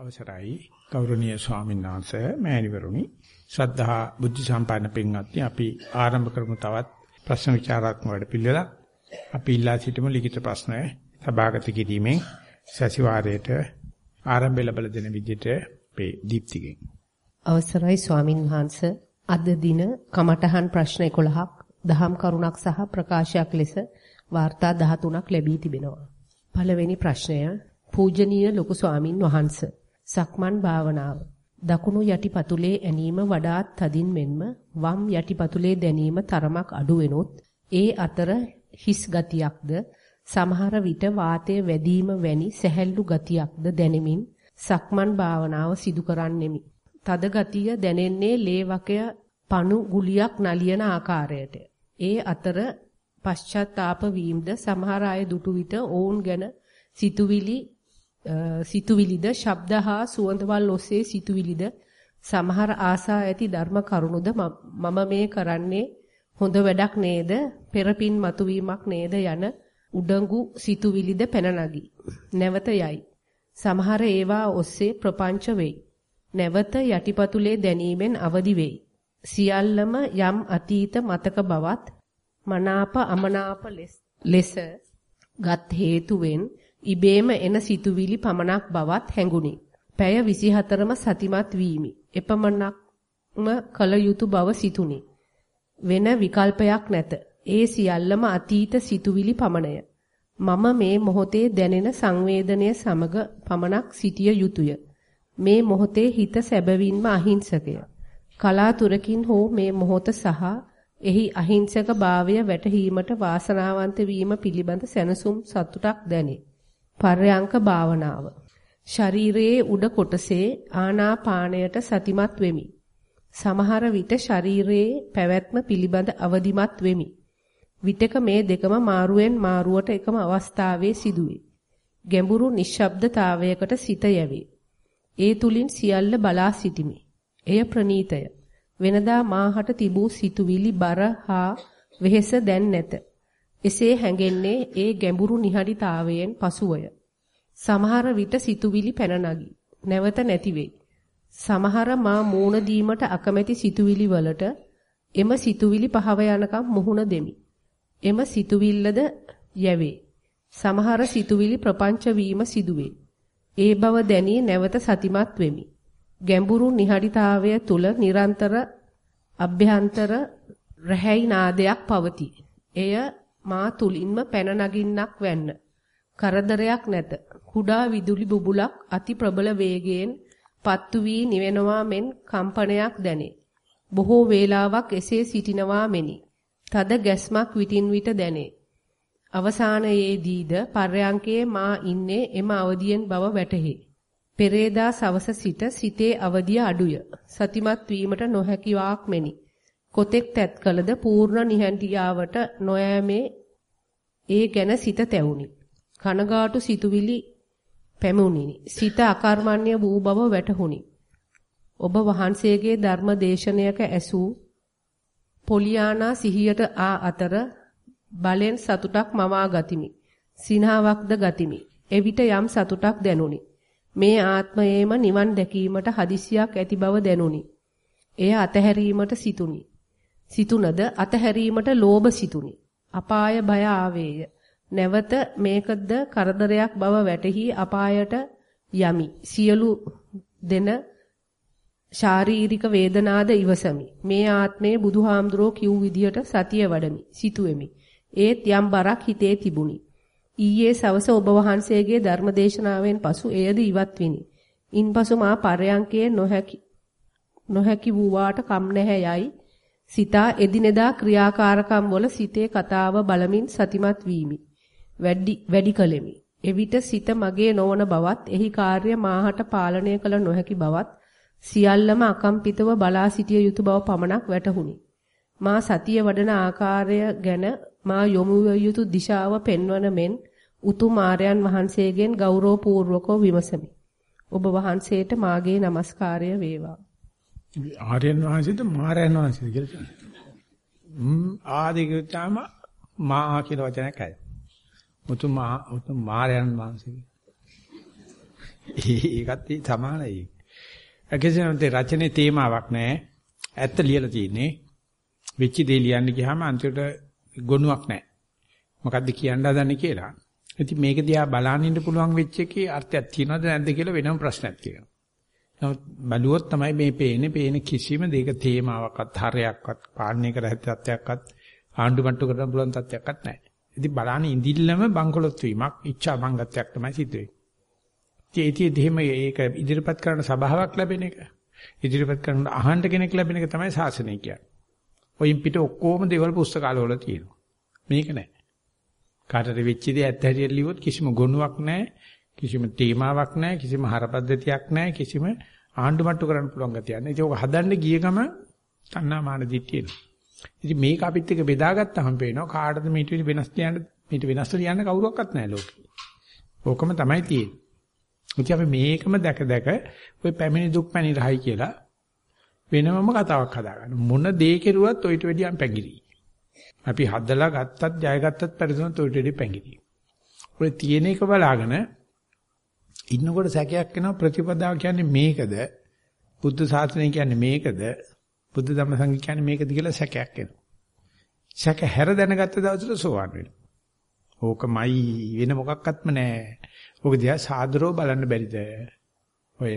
අවසරයි. ගෞරවනීය ස්වාමීන් වහන්සේ මෑණිවරුනි ශ්‍රද්ධා බුද්ධ සම්පන්න පින්වත්නි අපි ආරම්භ කරමු තවත් ප්‍රශ්න විචාරාත්මක වැඩපිළිවෙලක්. අපි ඉල්ලා සිටිමු ලිඛිත ප්‍රශ්න සභාගත කිරීමෙන් සැසිවාරයට ආරම්භය ලැබලා දෙන විදිහට අපේ දීප්තිගෙන් අවසරයි ස්වාමින් වහන්සේ. අද දින කමඨහන් ප්‍රශ්න 11ක් දහම් කරුණක් සහ ප්‍රකාශයක් ලෙස වාර්තා 13ක් ලැබී තිබෙනවා. පළවෙනි ප්‍රශ්නය පූජනීය ලොකු ස්වාමින් වහන්සේ. සක්මන් භාවනාව. දකුණු යටිපතුලේ ඇනීම වඩාත් තදින් මෙන්ම වම් යටිපතුලේ දැනීම තරමක් අඩු වෙනොත් ඒ අතර හිස් ගතියක්ද සමහර විට වාතයේ වැඩිම වැනි සැහැල්ලු ගතියක්ද දැනෙමින් සක්මන් භාවනාව සිදු කරන්නෙමි. තද ගතිය දැනෙන්නේ ලේ වකය පණු ගුලියක් නලියන ආකාරයට. ඒ අතර පශ්චාත්තාප වීමද සමහර අය දුටු විට ඔවුන් ගැන සිතුවිලි සිතුවිලිද ශබ්ද හා සුවඳවල් ඔස්සේ සිතුවිලිද සමහර ආසා ඇති ධර්ම කරුණුද මම මේ කරන්නේ හොඳ වැඩක් නේද පෙරපින් මතුවීමක් නේද යන උඩඟු සිතුවිලිද පැන නගී. නැවත යයි. සමහර ඒවා ඔස්සේ ප්‍රපංච වෙයි. නැවත යටිපතුලේ දැනීමෙන් අවදි වෙයි. සියල්ලම යම් අතීත මතක බවත් මනාප අමනාප ලෙස ගත් හේතුවෙන් ඉබේම එන සිතුවිලි පමණක් බවත් හැඟුනි. පැය 24ම සතිමත් වීමි. එපමණක්ම කල යුතු බව සිතුනි. වෙන විකල්පයක් නැත. ඒ සියල්ලම අතීත සිතුවිලි පමණය. මම මේ මොහොතේ දැනෙන සංවේදනය සමග පමණක් සිටිය යුතුය. මේ මොහොතේ හිත සැබවින්ම අහිංසකය. කලාතුරකින් හෝ මේ මොහොත සහ එහි අහිංසක භාවය වැටහීමට වාසනාවන්ත වීම පිළිබඳ සැනසුම් සතුටක් දැනේ. පර්යංක භාවනාව. ශරීරයේ උඩ කොටසේ ආනාපාණයට සතිමත් වෙමි. සමහර විට ශරීරයේ පැවැත්ම පිළිබඳ අවදිමත් වෙමි. විටක මේ දෙකම මාරුවෙන් මාරුවට එකම අවස්ථාවේ සිදුවේ. ගැඹුරු නිශ්ශබ්දතාවයකට සිත යැවේ. ඒ තුලින් සියල්ල බලා සිටිමි. එය ප්‍රනීතය. වෙනදා මාහට තිබූ සිතුවිලි බර හා වෙහෙස දැන් නැත. එසේ හැඟෙන්නේ ඒ ගැඹුරු නිහඬතාවයෙන් පසුවය. සමහර විට සිතුවිලි පැන නගී. නැවත නැති වෙයි. සමහර මා මූණ දීමට අකමැති සිතුවිලි වලට එම සිතුවිලි පහව යනකම් මුහුණ දෙමි. එම සිතුවිල්ලද යැවේ. සමහර සිතුවිලි ප්‍රපංච වීම සිදුවේ. ඒ බව දැනී නැවත සතිමත් වෙමි. ගැඹුරු නිහඬතාවය තුල නිරන්තර අභ්‍යන්තර රැහැයි නාදයක් පවතී. එය මා තුලින්ම පැන නගින්නක් වැන්න. කරදරයක් නැත. කුඩා විදුලි බුබුලක් අති ප්‍රබල වේගයෙන් පත්තු වී නිවෙනවා මෙන් කම්පනයක් දැනේ. බොහෝ වේලාවක් එසේ සිටිනවා මෙනි. තද ගැස්මක් විටින් විට දැනේ. අවසානයේදීද පර්යංකයේ මා ඉන්නේ එම අවදියෙන් බව වැටහි. පෙරේදා සවස සිට සිතේ අවදිය අඩුය. සතිමත් වීමට නොහැකියාවක් මෙනි. කොතෙක් තැත් කළද පූර්ණ නිහඬියාවට නොයෑමේ ඒ ගැන සිත තැවුනි. කනගාටු සිතුවිලි පැමුණිනි. සිත අකර්මණ්‍ය වූ බව වැටහුණි. ඔබ වහන්සේගේ ධර්ම දේශනයක ඇසූ පොලියානා සිහියට ආ අතර බලෙන් සතුටක් මවා ගතිමි. සිනහාවක්ද ගතිමි. එවිට යම් සතුටක් දැනුනි. මේ ආත්මයේම නිවන් දැකීමට හදිසියක් ඇති බව දැනුනි. එය අතහැරීමට සිතුනි. සිතුනද අතහැරීමට ලෝභ සිතුනි. අපාය බය ආවේය. නැවත මේකද කරදරයක් බව වැටහි අපායට යමි. සියලු දෙන ශාරීරික වේදනාද ඉවසමි. මේ ආත්මයේ බුදුහාමුදුරෝ කිව් විදියට සතිය වඩමි. සිතුවෙමි. ඒත් යම් බරක් හිතේ තිබුණි. ඊයේ සවස ඔබ වහන්සේගේ ධර්මදේශනාවෙන් පසු එයද ඉවත් විනි. ඉන්පසු මා පරයන්කේ නොහැකි නොහැකි වූවාට කම් නැහැ යයි සිතා එදිනෙදා ක්‍රියාකාරකම් වල සිතේ කතාව බලමින් සතිමත් වීමි. වැඩි වැඩි කලෙමි. එවිට සිත මගේ නොවන බවත් එහි කාර්ය මාහට පාලනය කළ නොහැකි බවත් සියල්ලම අකම්පිතව බලා සිටිය යුතු බව පමණක් වැටහුණි. මා සතිය වඩන ආකාරය ගැන මා යොමු යුතු දිශාව පෙන්වන මෙන් උතුම් ආර්යයන් වහන්සේගෙන් ගෞරවපූර්වකව විමසමි. ඔබ වහන්සේට මාගේ নমස්කාරය වේවා. ආර්යයන් වහන්සේද මාරයන් වහන්සේද කියලා කියනවා. ම්ම් ආදිගතම මා කියලා වචනයක් ඇයි. මුතු මා මුතු මාරයන් වහන්සේ. ඒකත් සමානයි. අකේසනන්ත රචනයේ තේමාවක් නැහැ. ඇත්ත ලියලා තියෙන්නේ. වෙච්ච දේ ලියන්න ගියාම අන්තිමට ගොනුවක් නැහැ. මොකද්ද කියන්න හදන්නේ කියලා. ඉතින් මේක දිහා බලන්න ඉන්න පුළුවන් වෙච්ච එකේ අර්ථයක් තියෙනවද නැද්ද කියලා වෙනම ප්‍රශ්නයක් තියෙනවා. නමුත් බලුවොත් තමයි මේ පේන්නේ පේන කිසිම දෙයක තේමාවක්වත් හරයක්වත් පාලනය කර හැකි තත්ත්වයක්වත් ආණ්ඩු මට්ටු කරන්න පුළුවන් තත්ත්වයක්වත් නැහැ. ඉතින් බලන්න ඉඳිල්ලම බංකොලොත් වීමක් ඉච්ඡා බංගත්වයක් තමයි සිද්ධ වෙන්නේ. ඉතින් එහෙම ඒක ඉදිරිපත් කරන සභාවක් ලැබෙන එක ඉදිරිපත් කරන අහන්න කෙනෙක් ලැබෙන එක තමයි ශාසනය කියන්නේ. ඔයින් පිට ඔක්කොම දේවල් පුස්තකාලවල තියෙනවා. මේක නෑ. කාටද වෙච්ච දේ ඇත්ත හැටියට ලියුවොත් කිසිම ගොනුවක් නෑ, කිසිම තේමාවක් නෑ, කිසිම හරපද්ධතියක් නෑ, කිසිම ආණ්ඩු මට්ටු කරන්න පුළුවන් ගතියක් නෑ. ඒක හදන්න ගිය ගම තණ්හා මාන දිට්ඨියන. ඉතින් මේක අපිත් එක්ක බෙදාගත්තාම පේනවා කාටද මේ ඊට වෙනස් කියන්න මේට වෙනස් කියන්න කවුරක්වත් නැහැ ලෝකේ. ඕකම තමයි තියෙන්නේ. ඉතින් අපි මේකම දැක දැක ඔය පැමිණි දුක් පැණි රහයි කියලා වෙනමම කතාවක් හදාගන්න. මොන දේ කෙරුවත් ඔయిత වෙඩියම් පැගිරි. අපි හදලා ගත්තත් ජයගත්තත් පරිසුනත් ඔయిత වෙඩිය පැගිරි. ඔය තියෙන එක බලාගෙන ඉන්නකොට සැකයක් එනවා ප්‍රතිපදාව කියන්නේ මේකද? බුද්ධ ශාසනය කියන්නේ මේකද? බුද්ධ ධම්ම සංඝ කියන්නේ මේකද කියලා සැකයක් එනවා. සැක හැර දැනගත්ත දවසට සෝවන් වෙනවා. ඕකමයි වෙන මොකක්වත්ම නැහැ. ඕක දිහා සාදරව බලන්න බැරිද? ඔය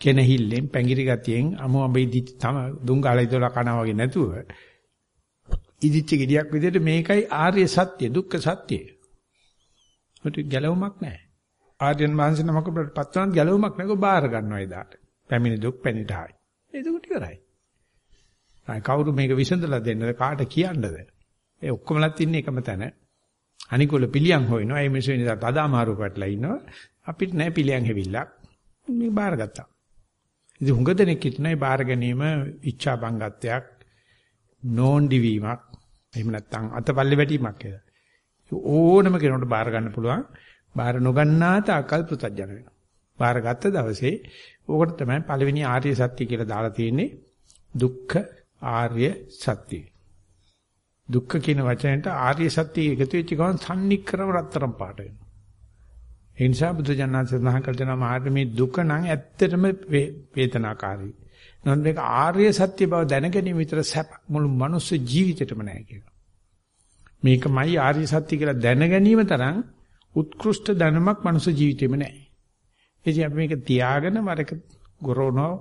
කෙනහිල්ලෙන් පැංගිරි ගතියෙන් අමු අඹේ දිත් තම දුංගාලයි දොලා කනවා වගේ නැතුව ඉදිච්ච ගෙඩියක් විදිහට මේකයි ආර්ය සත්‍ය දුක්ඛ සත්‍ය. ඔට ගැලවමක් නැහැ. ආර්යයන් වහන්සේ නමක පත්වනත් ගැලවමක් නැකෝ බාර ගන්නවා එදාට. පැමිණි දුක් පැනිටයි. ඒක ඉවරයි. ආයි කවුරු මේක විසඳලා දෙන්නද කාට කියන්නද? ඒ ඔක්කොමලත් ඉන්නේ එකම තැන. අනිකොල පිළියම් හොයනවා. ඒ මිනිස්සු ඉඳලා තදාමාරු පැටලා ඉන්නවා. අපිට නෑ පිළියම් හැවිල්ලක්. මේ බාරගත්තා. ඉතින් හුඟ දෙනෙක් හිටනයි බාර ගැනීම ඉච්ඡා බංගත්වයක් නෝන්ඩි වීමක් එහෙම නැත්නම් අතපල්ලේ වැටීමක් කියලා. ඕනම කෙනෙකුට බාර ගන්න පුළුවන්. බාර නොගන්නා තාකල් පෘතජන වෙනවා. බාර ගත්ත දවසේ ඕකට තමයි පළවෙනි ආර්ය සත්‍ය කියලා දාලා තියෙන්නේ. දුක්ඛ ආර්ය සත්‍ය. දුක්ඛ කියන වචනයට ආර්ය සත්‍ය එකතු වෙච්ච ගමන් සම්නික්‍රම රත්තරම් පාට වෙනවා. ඒ නිසා බුදු ජානක සඳහන් කළ දෙනා මාර්ග මේ දුක නම් ඇත්තටම වේදනාකාරී. නමුත් මේක ආර්ය සත්‍ය බව දැනගැනීම විතර සැප මුළු මනුස්ස ජීවිතේටම නැහැ කියලා. මේකමයි ආර්ය සත්‍ය කියලා දැනගැනීම තරම් උත්කෘෂ්ඨ ධනමක් මනුස්ස ජීවිතේම නැහැ. එදී අපි මේක තියාගෙන වරක ගොරවනවා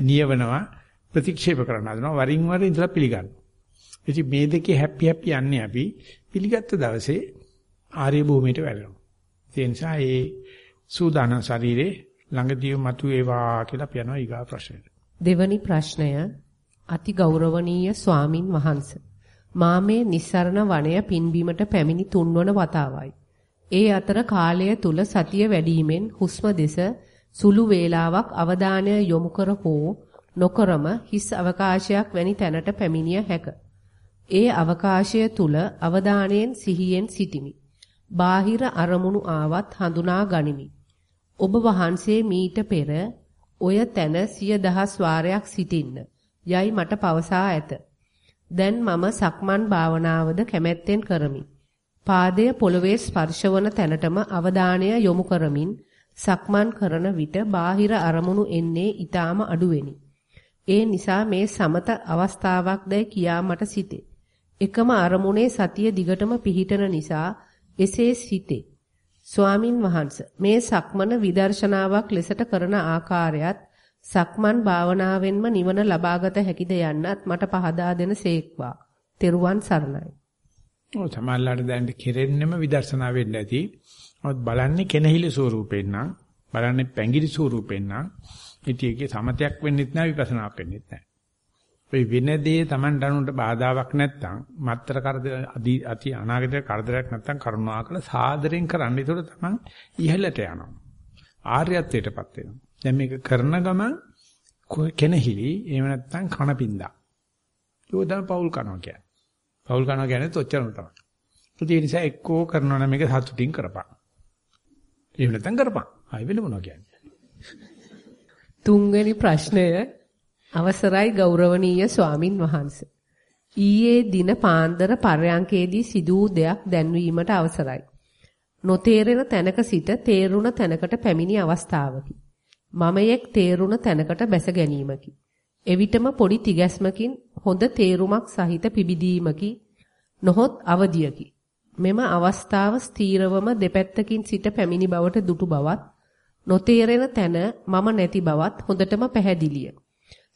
නියවනවා ප්‍රතික්ෂේප කරන්න හදනවා වරින් වර ඉඳලා පිළිගන්න. ඉතින් මේ දෙකේ හැපි හැපි යන්නේ අපි පිළිගත්ත දවසේ ආර්ය භූමියට වැටෙනවා. ඒ නිසා ඒ සූදානම් ශරීරේ ළඟදී මතුවේවා කියලා අපි යනවා ඊගා ප්‍රශ්නෙට. දෙවනි ප්‍රශ්නය අති ගෞරවනීය ස්වාමින් වහන්සේ. මා මේ නිස්සරණ වනය පින්බීමට පැමිණි තුන්වන වතාවයි. ඒ අතර කාලය තුල සතිය වැඩිවීමෙන් හුස්ම දෙස සුළු වේලාවක් අවධානය යොමු කර හෝ නොකරම හිස් අවකාශයක් වැනි තැනට පැමිණිය හැක. ඒ අවකාශය තුල අවධානයෙන් සිහියෙන් සිටිමි. බාහිර අරමුණු ආවත් හඳුනා ගනිමි. ඔබ වහන්සේ මීට පෙර ඔය තැන සිය දහස් වාරයක් සිටින්න යයි මට පවසා ඇත. දැන් මම සක්මන් භාවනාවද කැමැත්තෙන් කරමි. පාදය පොළවේ ස්පර්ශවන තැනටම අවධානය යොමු කරමින් සක්මන් කරන විට බාහිර අරමුණු එන්නේ ඊටාම අඩුවෙනි. ඒ නිසා මේ සමත අවස්ථාවක්දයි කියා මට සිතේ. එකම අරමුණේ සතිය දිගටම පිහිටන නිසා එසේ සිතේ. ස්වාමින් වහන්සේ මේ සක්මන විදර්ශනාවක් ලෙසට කරන ආකාරයත් සක්මන් භාවනාවෙන්ම නිවන ලබාගත හැකිද යන්නත් මට පහදා දෙන සේක්වා. තෙරුවන් සරණයි. ඔව් සමහරලාට දැන් කෙරෙන්නෙම විදර්ශනා වෙන්න ඇති. නමුත් බලන්නේ කෙනහිලි ස්වරූපෙන් නම් බලන්නේ පැංගිරි ස්වරූපෙන් නම් ඉතින් ඒකේ සමතයක් වෙන්නෙත් නැහැ විපස්සනාක් වෙන්නෙත් නැහැ. ඔය වෙන දේ Taman දනුන්ට බාධාවක් නැත්තම් මත්තර කරදර අති අනාගතේ කරදරයක් නැත්තම් කරුණාකර සාදරෙන් කරන්න. ඒතකොට Taman ඉහළට යනවා. ආර්යත්වයටපත් වෙනවා. දැන් මේක කරන ගමන් කෙනහිලි එහෙම නැත්තම් කනපින්දා. ඒක තමයි පෞල් කනවා කියන්නේ. පෞල් කනවා කියන්නේ ඔච්චරම තමයි. ඒ නිසා එක්කෝ කරනවා නම් මේක සතුටින් කරපන්. එහෙම නැත්තම් කරපන්. ආයෙ වෙන මොනවා කියන්නේ. තුන්වෙනි ප්‍රශ්නය අවසරයි ගෞරවනීය ස්වාමින් වහන්සේ. ඊයේ දින පාන්දර පර්යංකේදී සිදු වූ දෙයක් දැන්වීමට අවසරයි. නොතේරෙන තැනක සිට තේරුණ තැනකට පැමිණි අවස්ථාවකි. මමයෙක් තේරුණ තැනකට බැස ගැනීමකි. එවිටම පොඩි තිගැස්මකින් හොඳ තේරුමක් සහිත පිබිදීමකි නොහොත් අවදියකි. මෙම අවස්ථාව ස්ථීරවම දෙපැත්තකින් සිට පැමිණි බවට දුටු බවත් නොතේරෙන තැන මම නැති බවත් හොඳටම පැහැදිලිය.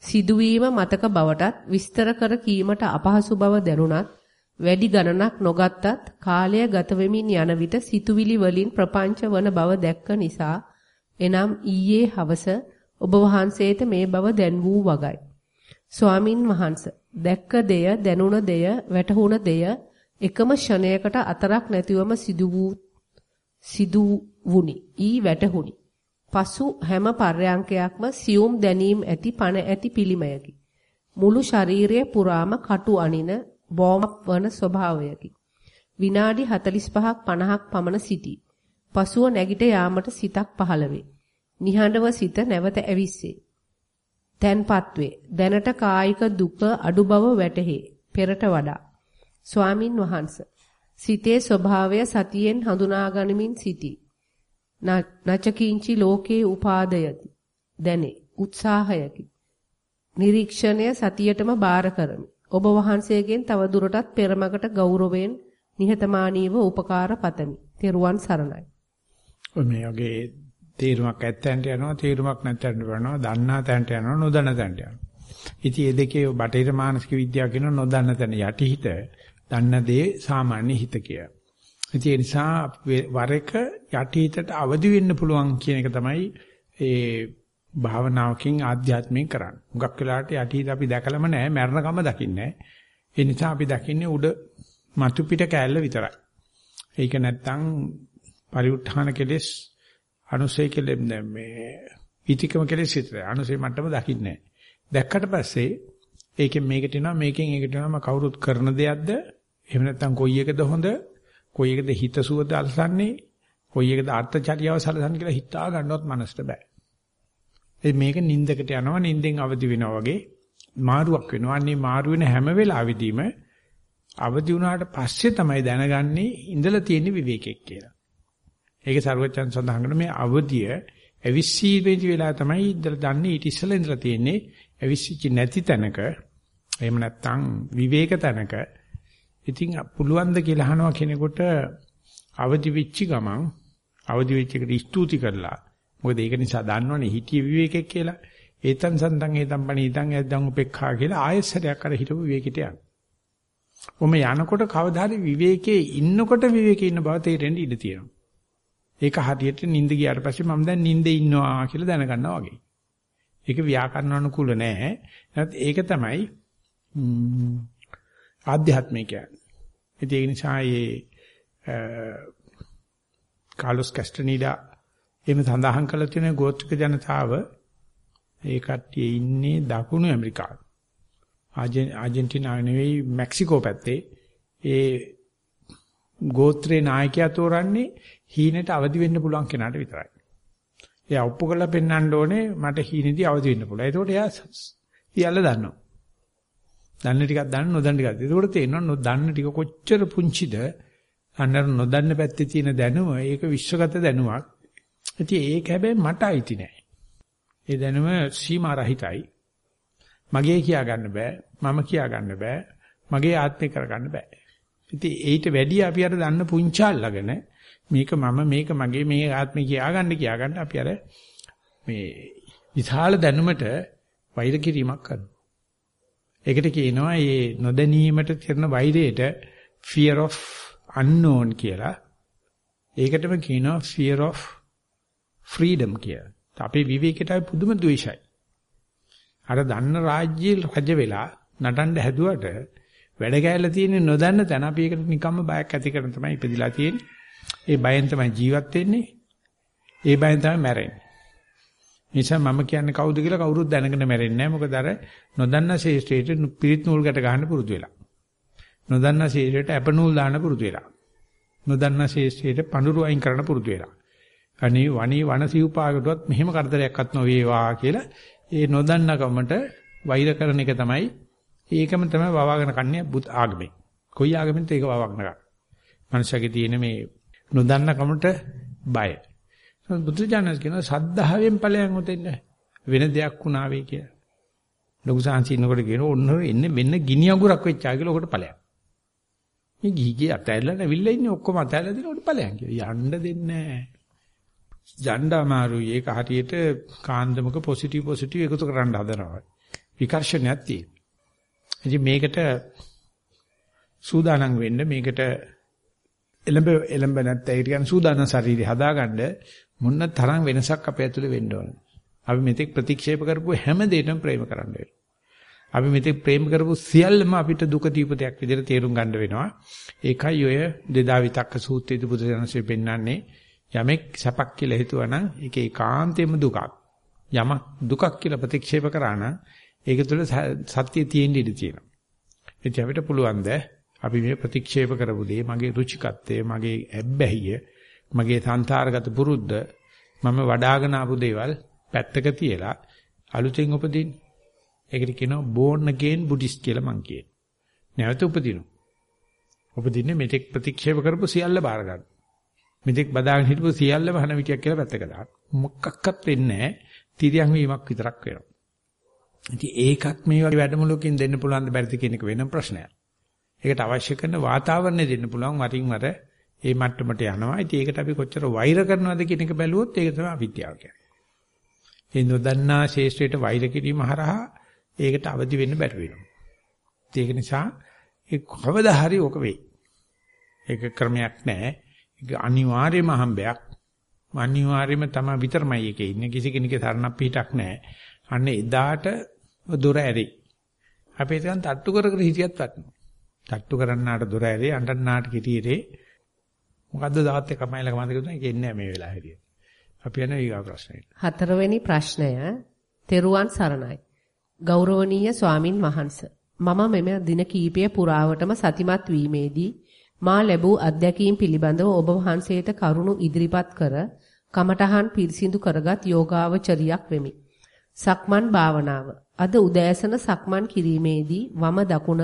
සිදුවීම මතක බවටත් විස්තර කර කීමට අපහසු බව දැනුණත් වැඩි ගණනක් නොගත්තත් කාලය ගත වෙමින් යන විට සිතුවිලි වලින් ප්‍රපංච වන බව දැක්ක නිසා එනම් ඊයේ හවස ඔබ වහන්සේට මේ බව දැන් වූ වගයි. ස්වාමින් වහන්ස දැක්ක දෙය දැනුණ දෙය වැටහුණ දෙය එකම ෂණයකට අතරක් නැතිවම සිදු වූ සිදු වුනි. ඊ වැටහුනි. පසු හැම පර්යංකයක්ම සියුම් දැනීම් ඇති පණ ඇති පිළිමයකි. මුළු ශරීරය පුරාම කටු අනින බෝම්බ් වන ස්වභාවයකි. විනාඩි 45ක් 50ක් පමණ සිටී. පසුව නැගිට යාමට සිතක් පහළ වේ. නිහඬව සිත නැවත ඇවිස්සේ. තැන්පත් වේ. දැනට කායික දුක අඩු බව වැටහේ. පෙරට වඩා. ස්වාමින් වහන්සේ සිතේ ස්වභාවය සතියෙන් හඳුනා ගනිමින් සිටී. නචකින්චි ලෝකේ උපාදයති. දැනේ. උත්සාහයකි. නිරීක්ෂණය සතියටම බාර කරමි. ඔබ වහන්සේගෙන් තව දුරටත් පෙරමකට ගෞරවයෙන් නිහතමානීව උපකාර පතමි. තෙරුවන් සරණයි. ඔය මේ වගේ තේරුමක් ඇත්තන්ට යනවා තේරුමක් නැත්තන්ට යනවා දන්නා තැනට යනවා නොදන්න තැනට යනවා ඉතින් මේ දෙකේ බටහිර මානසික විද්‍යාව කියන නොදන්න තැන යටිහිත දන්න දේ සාමාන්‍ය හිත කිය. ඉතින් ඒ නිසා වර එක යටිහිතට අවදි වෙන්න පුළුවන් කියන එක තමයි ඒ භාවනාවකින් ආධ්‍යාත්මයෙන් කරන්නේ. මුගක් වෙලාවට යටිහිත අපි දැකලම නැහැ මරණකම දකින්නේ නැහැ. ඒ නිසා අපි දකින්නේ උඩ මතු පිට කෑල්ල විතරයි. ඒක නැත්තම් පරිඋත්ථාන කෙලෙස් අනුසය කෙලෙස් මේ ඊතිකම කෙලෙස් විතරයි. අනුසය මට්ටම දකින්නේ දැක්කට පස්සේ ඒකෙන් මේකට එනවා මේකෙන් ඒකට එනවා කවුරුත් කරන දෙයක්ද එහෙම නැත්නම් කොයි එකද හොඳ කොයි එකද හිතසුවද අල්සන්නේ කොයි එකද අර්ථචර්යාව සලසන්නේ කියලා හිතා ගන්නවත් මනසට බෑ. ඒ මේක නින්දකට යනවා නින්දෙන් අවදි වෙනවා වගේ මාරුවක් වෙනවා. අන්නේ මාරු වෙන හැම වෙලාවෙදීම අවදි වුණාට පස්සේ තමයි දැනගන්නේ ඉඳලා තියෙන විවේකයක් කියලා. ඒක සර්වචන් සඳහන් කරන මේ අවදිය ඇවිස්සී වෙච්ච වෙලාව තමයි ඉඳලා දන්නේ ඊට ඉස්සෙල්ලා ඉඳලා තියෙන්නේ ඇවිස්සිච්ච නැති තැනක එහෙම නැත්නම් විවේක තැනක ඉතින් පුළුවන් ද කියලා අහනවා කෙනෙකුට අවදි වෙච්ච ගමන් අවදි වෙච්ච එකට ස්තුති කරලා මොකද ඒක නිසා දන්නවනේ හිතිය විවේකයක් කියලා ඒතන් සන්තන් ඒතන් පණීතන් ඇද්දන් උපේක්ඛා කියලා ආයෙසරයක් අර හිටපු විවේකයට යන. ඔම යනකොට කවදා හරි විවේකයේ ඉන්නකොට විවේකේ ඉන්න බව තේරෙන්න ඉඩ තියෙනවා. ඒක හරියට නිින්ද ගියාට පස්සේ මම දැන් නිින්දේ ඉන්නවා කියලා දැනගන්නවා වගේ. ඒක ව්‍යාකරණ අනුකූල නෑ. නැත්නම් ඒක තමයි ආධ්‍යාත්මය කියන්නේ. ඒ නිසා මේ කාලොස් කැස්ටනීඩා එහෙම සඳහන් කළ තියෙන ගෝත්‍රික ජනතාව ඒ කට්ටිය ඉන්නේ දකුණු ඇමරිකාවේ. ආජෙන්ටිනාව නෙවෙයි මෙක්සිකෝ පැත්තේ. ඒ ගෝත්‍රේ නායකයා තෝරන්නේ හීනෙට අවදි වෙන්න පුළුවන් කෙනාට විතරයි. එයා ඔප්පු කරලා පෙන්වන්න ඕනේ මට හීනේදී අවදි වෙන්න පුළුවන්. ඒකට එයා සියල්ල දන්නවා. දන්න ටිකක් දන්න නොදන්න ටිකක්. ඒකට තේරෙනවා නොදන්න ටික කොච්චර පුංචිද අන්නර නොදන්න පැත්තේ තියෙන දැනුම ඒක විශ්වගත දැනුමක්. ඉතින් ඒක හැබැයි මට අයිති නෑ. ඒ දැනුම සීමා රහිතයි. මගේ කියා ගන්න බෑ. මම කියා ගන්න බෑ. මගේ ආත්මේ කර ගන්න බෑ. ඉතින් ඊට වැඩි අපි අර දන්න පුංචාල්ලාගෙන මේක මම මේක මගේ මේ ආත්මේ කියා ගන්න කියා ගන්න අපි අර මේ විශාල දැනුමට වෛර කිරීමක් කරනවා. ඒකට කියනවා මේ නොදැනීමට කරන වෛරයට fear of unknown කියලා. ඒකටම කියනවා fear of freedom කියලා. අපේ විවේකයට පුදුම ද්වේෂයි. අර දන්න රාජ්‍යයේ රජ වෙලා නටන්න හැදුවට වැඩ කැලලා තියෙන නොදන්න තැන අපි ඒකට නිකම්ම බයක් ඇති කරන තමයි ඉපදිලා තියෙන්නේ. ඒ බයෙන් තමයි ජීවත් වෙන්නේ. ඒ බයෙන් තමයි මැරෙන්නේ. නිසා මම කියන්නේ කවුද කියලා කවුරුත් දැනගෙන මැරෙන්නේ නැහැ. මොකද අර නොදන්න ශේෂ්ත්‍රයට පිරිත් නූල් ගැට ගන්න පුරුදු වෙලා. නොදන්න ශේෂ්ත්‍රයට අප නූල් දාන්න පුරුදු වෙලා. නොදන්න ශේෂ්ත්‍රයට පඳුරු අයින් කරන්න පුරුදු වෙලා. අනේ වණී වන සිව්පාකටවත් මෙහෙම කරදරයක්වත් නොවේවා කියලා ඒ නොදන්නකමට වෛර කරන එක තමයි ඒකම තමයි වවාගෙන කන්නේ බුත් ආගමේ. කොයි ආගමෙන්ද ඒක වවාගෙන ගන්න. මනුෂ්‍යගේ තියෙන මේ නොදන්න කමට බය. බුදුජානක කියන සද්ධාවෙන් ඵලයන් උතෙන්න වෙන දෙයක් වුණා වේ කියලා. ලොකු සංසීනකොට කියන ඔන්න එන්නේ මෙන්න ගිනි අඟුරක් වෙච්චා කියලා ඔකට ඵලයක්. මේ ගිහිගේ අතැල්ලා නැවිල්ලා ඉන්නේ ඔක්කොම අතැල්ලා දිනකොට ඵලයන් කියලා. යන්න දෙන්නේ නැහැ. යන්න අමාරුයි. ඒක හරියට කාන්දමක පොසිටිව් පොසිටිව් එකතු කරන්න හදනවා. විකර්ෂණයක් තියෙනවා. ඉතින් මේකට සූදානම් වෙන්න මේකට එළඹ එළඹ නැත්නම් ඒ කියන්නේ සූදානම් ශරීරය හදාගන්න මොන තරම් වෙනසක් අපේ ඇතුලේ වෙන්න ඕන. අපි මෙතෙක් ප්‍රතික්ෂේප කරපු හැම දෙයකම ප්‍රේම කරන්න වෙනවා. අපි මෙතෙක් ප්‍රේම කරපු සියල්ලම අපිට දුක දීපතයක් විදිහට තේරුම් ගන්න වෙනවා. ඒකයි ඔය දෙදා විතක්ක සූත්‍රයේදී බුදුසසුනේ පෙන්වන්නේ යමෙක් සැපක් කියලා හිතුවනම් ඒක ඒකාන්තයෙන්ම දුකක්. යමක් දුකක් කියලා ප්‍රතික්ෂේප කරා නම් ඒක තුළ සත්‍ය තියෙන්න ඉඩ තියෙනවා. ඉතින් අපිට පුළුවන් ද අපි මේ ප්‍රතික්ෂේප කරපු දේ මගේ රුචිකත්වය, මගේ ඇබ්බැහිය, මගේ සංතාරගත පුරුද්ද මම වඩාගෙන ආපු දේවල් පැත්තක තියලා අලුතෙන් උපදින්න. ඒකට කියනවා born again buddhist කියලා මං කියන්නේ. නැවත උපදිනවා. උපදින්නේ මෙතෙක් ප්‍රතික්ෂේප කරපු සියල්ල බාර ගන්න. මෙතෙක් බදාගෙන හිටපු සියල්ල වහන විටියක් කියලා පැත්තක දාන්න. මොකක්වත් වෙන්නේ නැහැ. තිරියන් වීමක් විතරක් වෙනවා. ඉතින් ඒකත් මේ වගේ වැඩමුළුවකින් දෙන්න පුළුවන් ද බැරිද කියන එක වෙනම ප්‍රශ්නයක්. ඒකට අවශ්‍ය කරන වාතාවරණය දෙන්න පුළුවන් වරින් වර ඒ මට්ටමට යනවා. ඉතින් ඒකට අපි කොච්චර වෛර කරනවද කියන එක බැලුවොත් ඒක තමයි අවිද්‍යාව කියන්නේ. ඒ නොදන්නා ශේෂ්ත්‍රයට වෛර කිරීම හරහා ඒකට අවදි වෙන්න බැරි වෙනවා. ඒක නිසා ඒ කවදා හරි ඕක වෙයි. ඒක ක්‍රමයක් නැහැ. ඒක අනිවාර්යම හම්බයක්. අනිවාර්යයෙන්ම තමයි විතරමයි එකේ ඉන්නේ. කිසි කෙනෙකුගේ තරණක් පිටක් නැහැ. අන්න එදාට දොර ඇරෙයි. අපි එතන තට්ටු කර කර හිටියත් වටනවා. තට්ටු කරන්නාට දොර ඇරේ අඬන්නාට කිටියේ මොකද්ද දාත් එක මයිලක මතක දුන්නා ඒක එන්නේ මේ වෙලාවේදී. අපි යන ඊගා ප්‍රශ්නෙට. හතරවෙනි ප්‍රශ්නය තෙරුවන් සරණයි. ගෞරවනීය ස්වාමින් වහන්සේ මම මෙම දින කීපය පුරාවටම සතිමත් වීමේදී මා ලැබූ අත්දැකීම් පිළිබඳව ඔබ වහන්සේට කරුණු ඉදිරිපත් කර කමඨහන් පිරිසිදු කරගත් යෝගාවචරියක් වෙමි. සක්මන් භාවනාව. අද උදෑසන සක්මන් කිරීමේදී වම දකුණ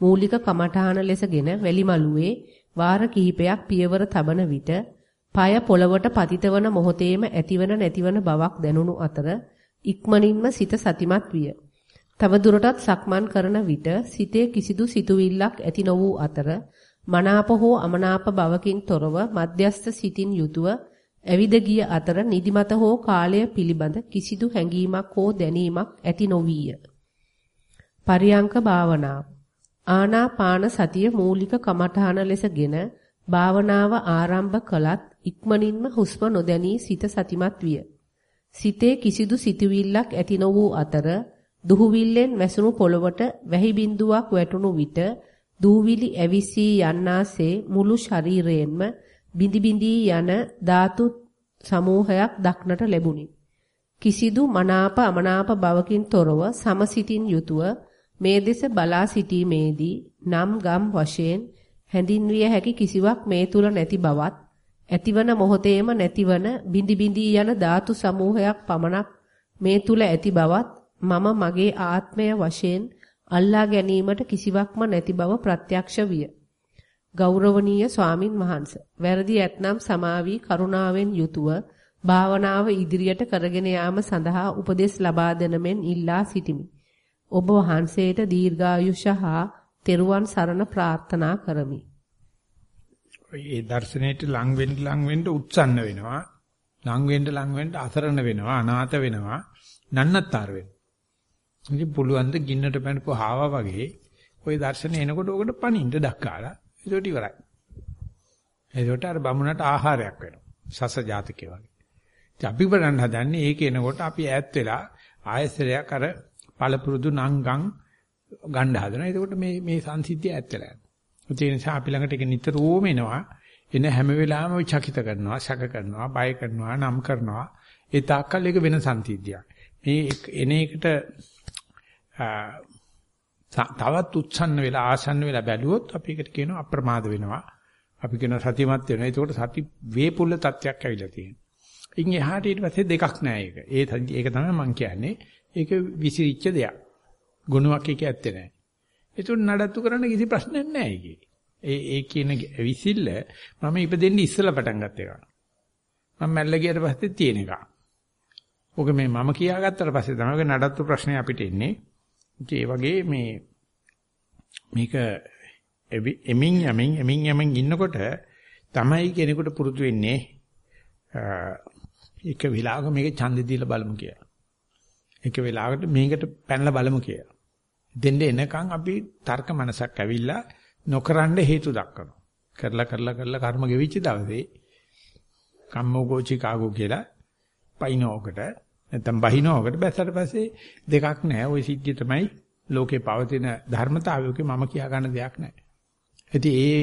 මූලික කමඨහන ලෙසගෙන වැලිමලුවේ වාර කිහිපයක් පියවර තබන විට পায় පොළවට පතිතවන මොහොතේම ඇතිවන නැතිවන බවක් දැනුණු අතර ඉක්මනින්ම සිත සතිමත් විය. තව දුරටත් සක්මන් කරන විට සිතේ කිසිදු සිතුවිල්ලක් ඇති නො වූ අතර මනාප හෝ අමනාප බවකින් තොරව මධ්‍යස්ත සිතින් යුතුව ඇවිද ගිය අතර නිදිමත හෝ කාලය පිළිබඳ කිසිදු හැඟීමක් හෝ දැනීමක් ඇති නොවිය. පරියංක භාවනාව ආනාපාන සතිය මූලික කමඨාන ලෙසගෙන භාවනාව ආරම්භ කළත් ඉක්මනින්ම හුස්ම නොදැනී සිත සතිමත් විය. සිතේ කිසිදු සිතුවිල්ලක් ඇති නො වූ අතර දුහුවිල්ලෙන් වැසුණු පොළවට වැහි බිඳුවක් වැටුණු විට දූවිලි ඇවිසී යන්නාසේ මුළු ශරීරයෙන්ම බිඳි බිඳී යන ධාතු සමූහයක් දක්නට ලැබුණි. කිසිදු මනාප අමනාප බවකින් තොරව සමසිතින් යුතුව මේ දෙස බලා සිටීමේදී නම් ගම් වශයෙන් හැඳින්විය හැකි කිසිවක් මේ තුල නැති බවත් ඇතිවන මොහොතේම නැතිවන බිඳි බිඳී යන ධාතු සමූහයක් පමණක් මේ තුල ඇති බවත් මම මගේ ආත්මය වශයෙන් අල්ලා ගැනීමට කිසිවක්ම නැති බව ප්‍රත්‍යක්ෂ විය. ගෞරවනීය ස්වාමින් වහන්සේ වැරදි ඇතනම් සමාවි කරුණාවෙන් යුතුව භාවනාව ඉදිරියට කරගෙන යාම සඳහා උපදෙස් ලබා දෙන මෙන් ඉල්ලා සිටිමි. ඔබ වහන්සේට දීර්ඝායුෂ හා තෙරුවන් සරණ ප්‍රාර්ථනා කරමි. ඒ දර්ශනයට ලං වෙන්න ලං වෙන්න උත්සන්න වෙනවා. ලං වෙන්න ලං වෙන්න අසරණ වෙනවා, අනාථ වෙනවා, නන්නත්තර වෙනවා. ඉතින් පුළුවන් ද ගින්නට පැනපු හාවා වගේ ওই දර්ශනේ එනකොට ඔකට පණින්න ඩක්කාලා. ඒකට ඉවරයි. ඒකට අර බමුණට ආහාරයක් වෙනවා. සස ජාතකේ වගේ. ඉතින් අපි බලන්න හදන්නේ ඒක එනකොට අපි ඈත් වෙලා ආයසරයක් අර පළපුරුදු නංගන් ගන්න හදනවා. එතකොට මේ මේ සංසිද්ධිය ඇත්තලා යනවා. ඒ නිසා අපි ළඟට ඒක නිතරම එනවා. එන හැම වෙලාවෙම චකිත කරනවා, ශක කරනවා, බය කරනවා, නම් කරනවා. ඒ තාක්කල් ඒක වෙන සංසිද්ධියක්. මේ එන එකට තවත් උත්සන්න වෙලා ආසන්න වෙලා බැලුවොත් අපි ඒකට කියනවා අප්‍රමාද වෙනවා. අපි කියනවා සතිමත් වෙනවා. ඒකට සති වේපුල්ල තත්වයක් ඇවිල්ලා තියෙනවා. ඉන් එහාට ඊට පස්සේ දෙකක් නෑ ඒක. ඒ ඒක තමයි මම කියන්නේ. ඒක විසිරිච්ච දෙයක්. ගුණයක් ඒක ඇත්තේ නැහැ. ඒතුන් නඩත්තු කරන්න කිසි ප්‍රශ්නයක් නැහැ ඒකේ. ඒ ඒ කියන විසිල්ල මම ඉපදෙන්න ඉස්සලා පටන් ගත්ත එක. මම මැල්ල ගියට පස්සේ තියෙන එක. ඔක මේ මම කියාගත්තට පස්සේ තමයි නඩත්තු ප්‍රශ්නේ අපිට එන්නේ. ඒ වගේ මේ මේක එමින් යමින් එමින් යමින් ඉන්නකොට තමයි කෙනෙකුට පුරුදු වෙන්නේ එක වෙලාවක මේක ඡන්දෙ දීලා බලමු කියලා. එක වෙලාවකට මේකට පැනලා බලමු කියලා. දෙන්න එනකන් අපි තර්ක මනසක් ඇවිල්ලා නොකරන්න හේතු දක්වනවා. කරලා කරලා කරලා කර්ම ගෙවිච්ච දවසේ කම්මෝගෝචි කාගෝ කියලා පයින්නෝකට නැත්නම් බහිනෝකට බැස්සට පස්සේ දෙකක් නැහැ. ওই සිද්ධිය තමයි ලෝකේ පවතින ධර්මතාවයකේ මම කියා ගන්න දෙයක් නැහැ. ඉතින් ඒ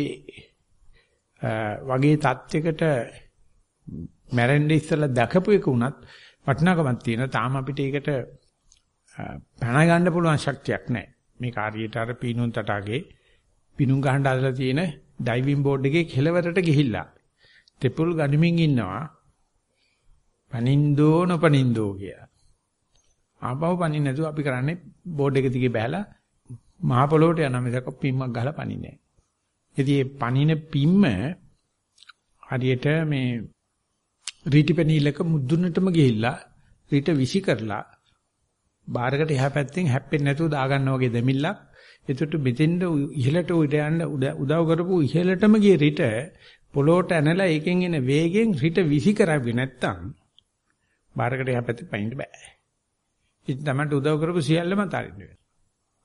වගේ தත්යකට මැරෙන්න ඉස්සලා දැකපු එක උනත් වටිනාකමක් තියෙනවා. තාම අපිට ඒකට පැන ගන්න පුළුවන් ශක්තියක් නැහැ. මේ කාර්යයට අර පීනුන් තටාගේ පිනුම් ගහන්න අදලා තියෙන ඩයිවිං බෝඩ් එකේ කෙළවරට ගිහිල්ලා තෙපුල් ගනිමින් ඉන්නවා. පනින්දෝ නොපනින්දෝ කියලා. ආපහු පනින්න නැතුව අපි කරන්නේ බෝඩ් එක දිගේ බහැලා මහ පොළොවට යන මිසක පිම්මක් ගහලා පනින්නේ නැහැ. ඉතින් මේ පනින පිම්ම හරියට මේ රීටිපෙනීලක මුදුනටම ගිහිල්ලා රීට විසි කරලා බාරකට එහා පැත්තෙන් හැප්පෙන්නේ නැතුව දාගන්න වගේ දෙමිල්ලක් එතකොට මෙතෙන්ද ඉහළට උඩ යන්න උදව් කරපු ඉහළටම ගිය රීට පොළොවට ඇනලා ඒකෙන් එන වේගෙන් රීට විසි කරાવી නැත්තම් බාරකට එහා පැත්තේ පයින්න බෑ. ඉතින් තමයි උදව් කරපු සියල්ලම අතාරින්න වෙනවා.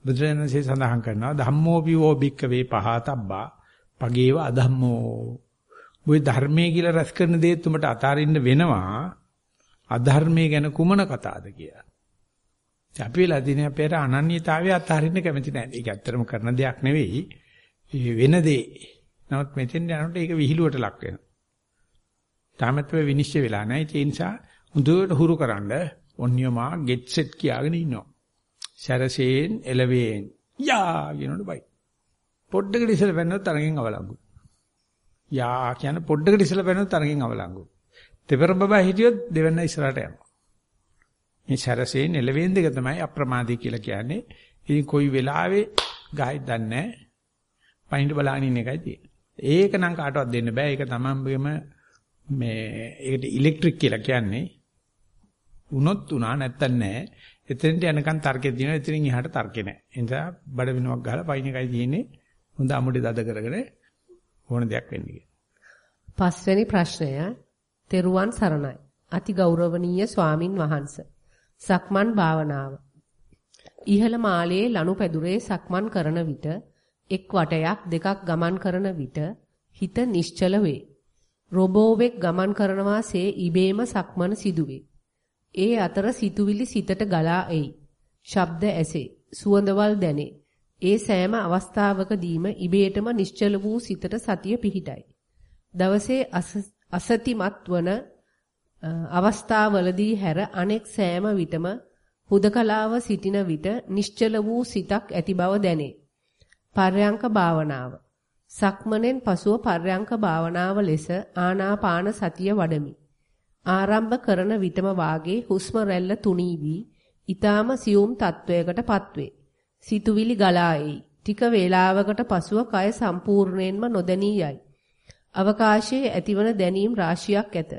බුදුරජාණන්සේ සඳහන් කරනවා ධම්මෝ පිවෝ භික්කවේ පහතබ්බා පගේව අධම්මෝ ওই ධර්මයේ කියලා රැස් කරන දේත් උඹට අතාරින්න වෙනවා අධර්මයේ ගැන කුමන කතාවද කියලා. අපි වෙලා දින අපේට අනන්‍යතාවය අතාරින්න කැමති නැහැ. ඒක ඇත්තටම කරන දෙයක් නෙවෙයි. වෙන දේ. නමුත් මෙතෙන් යනකොට ඒක විහිළුවට ලක් වෙනවා. තාමත් වෙ විනිශ්චය වෙලා නැහැ. ඒ නිසා හොඳට හුරුකරනද ඔන්නියමා get set කියාගෙන ඉන්නවා. සැරසෙන් එළවෙන් යා කියනකොට බයි. පොඩ්ඩකට ඉස්සෙල්ලා වෙන්නත් තරගෙන් අවලංගුයි. යා කියන පොඩ්ඩකට ඉස්සලා බැලුවොත් තරකින් අවලංගු. දෙවර බබා හිටියොත් දෙවන්න ඉස්සරහට යනවා. මේ සැරසේ නෙලවෙන් දෙක තමයි අප්‍රමාදී කියලා කියන්නේ. ඉතින් කොයි වෙලාවෙ ගහයි දන්නේ පයින්ට බලාගෙන ඉන්න එකයි තියෙන්නේ. ඒක නම් කාටවත් දෙන්න බෑ. ඒක තමන්ගේම මේ ඒකට ඉලෙක්ට්‍රික් කියලා කියන්නේ. උනොත් උනා නැත්තන් නෑ. එතෙන්ට යනකන් තර්කේ තියෙනවා. එතනින් එහාට තර්කේ නෑ. ඒ නිසා බඩ වෙනුවක් ගහලා පයින් එකයි තියෙන්නේ. හොඳ අමුඩේ දද කරගෙන ඕන දෙයක් වෙන්නේ. පස්වෙනි ප්‍රශ්නය තෙරුවන් සරණයි. අති ගෞරවනීය ස්වාමින් වහන්සේ. සක්මන් භාවනාව. ඉහළ මාලයේ ලනු පැදුරේ සක්මන් කරන විට එක් වටයක් දෙකක් ගමන් කරන විට හිත නිශ්චල වේ. රොබෝවෙක් ගමන් කරනවාසේ ඉබේම සක්මන සිදුවේ. ඒ අතර සිතුවිලි සිතට ගලා එයි. ශබ්ද ඇසේ. සුවඳවල් දැනේ. ඒ සෑම අවස්ථාවකදීම ඉබේටම නිශ්චල වූ සිතට සතිය පිහිටයි. දවසේ අසතිමත් වන අවස්ථාවලදී හැර අනෙක් සෑම විටම හුදකලාව සිටින විට නිශ්චල වූ සිතක් ඇති බව දැනේ. පර්යංක භාවනාව. සක්මණෙන් පසුව පර්යංක භාවනාව ලෙස ආනාපාන සතිය වඩමි. ආරම්භ කරන විටම වාගේ හුස්ම රැල්ල තුනී වී ඊටාම සියුම් තත්වයකට පත්වේ. සිතුවිලි ගලා එයි. ටික වේලාවකට පසුව කය සම්පූර්ණයෙන්ම නොදැනී යයි. අවකාශයේ ඇතිවන දැනීම් රාශියක් ඇත.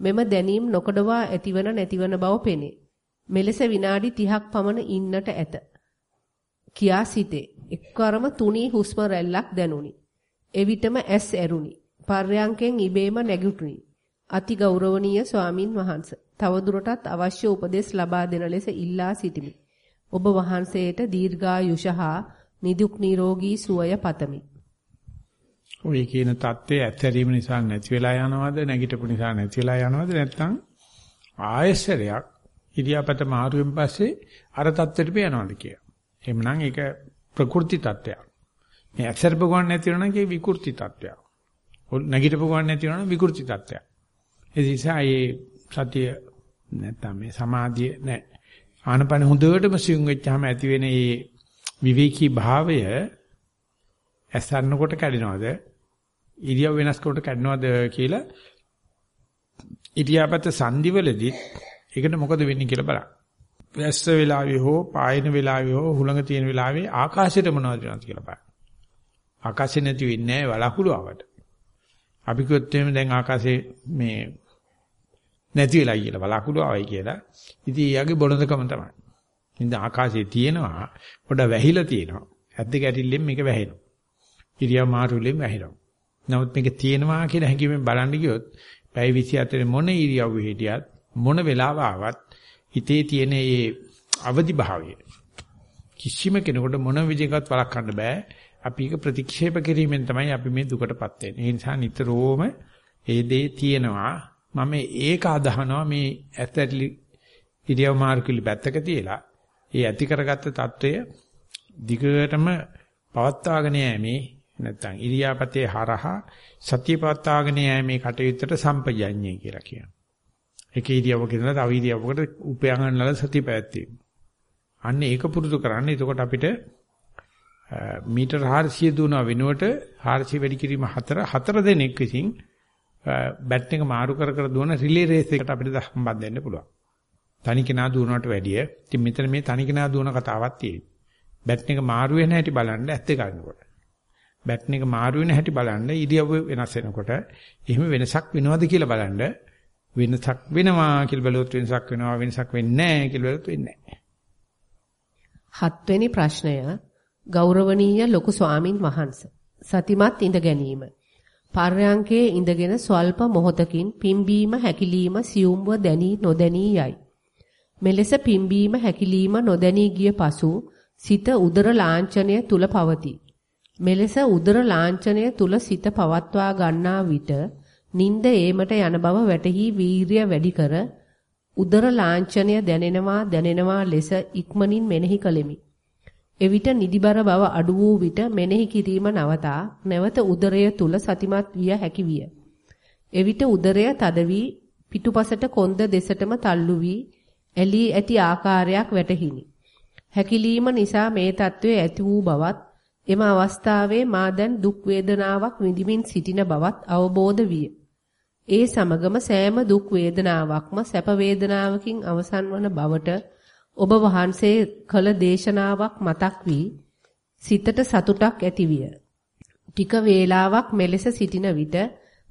මෙම දැනීම් නොකඩවා ඇතිවන නැතිවන බව පෙනේ. මෙලෙස විනාඩි 30ක් පමණ ඉන්නට ඇත. කියා සිටේ. එක්වරම තුනී හුස්ම රැල්ලක් දැනුනි. එවිටම ඇස් ඇරුනි. පර්යංකෙන් ඉබේම නැගිටුනි. අති ගෞරවනීය ස්වාමින් වහන්සේ. තවදුරටත් අවශ්‍ය උපදෙස් ලබා දෙන ලෙස ඉල්ලා සිටිමි. ඔබ වහන්සේට දීර්ඝායුෂහා නිදුක් නිරෝගී සුවය පතමි. ඔය කියන தත්ත්වය ඇත්තරීම නිසා නැති වෙලා යනවද නැගිටපු නිසා නැති වෙලා යනවද නැත්නම් ආයෙසරයක් ඉරියාපත මාරුවෙන් පස්සේ අර தත්ත්වෙට යනවද කියලා. එහෙමනම් ඒක ප්‍රකෘති தත්ත්වයක්. මේ ඇක්සර්ප ගන්න නැති වෙනවා නම් ඒක විකෘති தත්ත්වයක්. නැගිටපු ගන්න නැති වෙනවා නම් විකෘති தත්ත්වයක්. ඒ නිසා මේ සතිය නැත්නම් මේ සමාධිය නැහැ ආනපන හොඳටම සියුම් වෙච්චාම ඇති වෙන මේ විවේකී භාවය ඇසන්නකොට කැඩෙනවද? ඉරියව් වෙනස් කොට කැඩෙනවද කියලා ඉරියාපත සංදිවලදී ඒකට මොකද වෙන්නේ කියලා බලන්න. වැස්ස වෙලාවේ හෝ පායන වෙලාවේ හෝ හුළඟ තියෙන වෙලාවේ ආකාශයට මොනවද වෙනවද කියලා බලන්න. ආකාශේ නැති වෙන්නේ නැහැ වලාකුළු ආවට. අපි කිව්වොත් එහෙම දැන් ආකාශේ මේ නැති වෙලා කියලා වලාකුළු ආවයි කියලා. ඉතින් ඊයගේ බොළඳකම තමයි. ඉතින් ආකාශයේ තියෙනවා පොඩ වැහිලා තියෙනවා. ඇද්ද ගැටිල්ලෙන් මේක වැහෙනවා. ඉරියව් මාරුලෙන් වැහෙනවා. නමුත් මේක තියෙනවා කියලා හැඟීමෙන් බලන්න ගියොත් පැය 24 මොන ඉරියව්වෙ හිටියත් මොන වෙලාව ආවත් හිතේ තියෙන මේ අවදි භාවය කිසිම කෙනෙකුට මොන විදිහකට වළක්වන්න බෑ. අපි ඒක ප්‍රතික්ෂේප කිරීමෙන් තමයි අපි මේ දුකටපත් වෙන්නේ. ඒ නිසා නිතරම ඒ දේ තියෙනවා. මම ඒක අදහනවා මේ ඇතැලි ඉරියව් මාර්ගිලි පැත්තක තියලා ඒ ඇති කරගත්ත తত্ত্বය දිගටම පවත්වාගෙන යෑමේ නැත්නම් ඉරියාපතේ හරහා සතිය පවත්වාගෙන යෑමේ කටයුත්තට සම්පජඤ්ඤය කියලා කියනවා. එක ඉරියව්වක ඉඳලා තව ඉරියව්වකට උපයංගනල සතිය පැවැත්වීම. අන්න ඒක පුරුදු කරන්න. එතකොට අපිට මීටර් 400 දුවන වෙනුවට 400 වැඩි කිරීම හතර හතර දෙනෙක් විසින් බැට් එක මාරු කර කර දුවන රිලේ රේස් එකට අපිට සම්බන්ධ වෙන්න පුළුවන්. තනි කෙනා දුවනවට වැඩිය. ඉතින් මෙතන මේ තනි කෙනා දුවන කතාවක් තියෙනවා. බැට් එක මාරු වෙන හැටි බලන්න ඇත්ත ගන්නකොට. බැට් එක මාරු වෙන හැටි බලන්න ඉරියව්ව වෙනස් වෙනකොට එහෙම වෙනසක් වෙනවද කියලා බලන්න වෙනසක් වෙනවා කියලා බැලුවොත් වෙනසක් වෙනවා වෙනසක් වෙන්නේ නැහැ කියලා බැලුවොත් වෙන්නේ නැහැ. හත්වෙනි ප්‍රශ්නය ගෞරවනීය ලොකු ස්වාමින් වහන්සේ සතිමත් ඉඳ ගැනීම පර්යංකයේ ඉඳගෙන ස්වල්ප මොහොතකින් පිම්බීම හැකිලිම සියුම්ව දැනී නොදැනී යයි. මෙලෙස පිම්බීම හැකිලිම නොදැනී ගිය පසු සිත උදර ලාංඡනය තුල පවතී. මෙලෙස උදර ලාංඡනය තුල සිත පවත්වා ගන්නා විට නිନ୍ଦ ඒමට යන බව වැටහි වීරිය වැඩි කර උදර ලාංඡනය දැනෙනවා දැනෙනවා ලෙස ඉක්මනින් මෙනෙහි කළෙමි. එවිට නිදිබර බව අඩු වූ විට මෙනෙහි කිරීම නවතා නැවත උදරය තුල සතිමත් විය හැකි විය. එවිට උදරය තද වී පිටුපසට කොන්ද දෙසටම තල්ලු වී ඇලී ඇති ආකාරයක් වැටහිනි. හැකිලීම නිසා මේ తත්වයේ ඇති වූ බවත් එම අවස්ථාවේ මා දැන් දුක් වේදනාවක් විඳිමින් සිටින බවත් අවබෝධ විය. ඒ සමගම සෑම දුක් වේදනාවක්ම සැප වේදනාවකින් අවසන් වන බවට ඔබ වහන්සේ කළ දේශනාවක් මතක් වී සිතට සතුටක් ඇතිවිය. ටික වේලාවක් මෙලෙස සිටින විට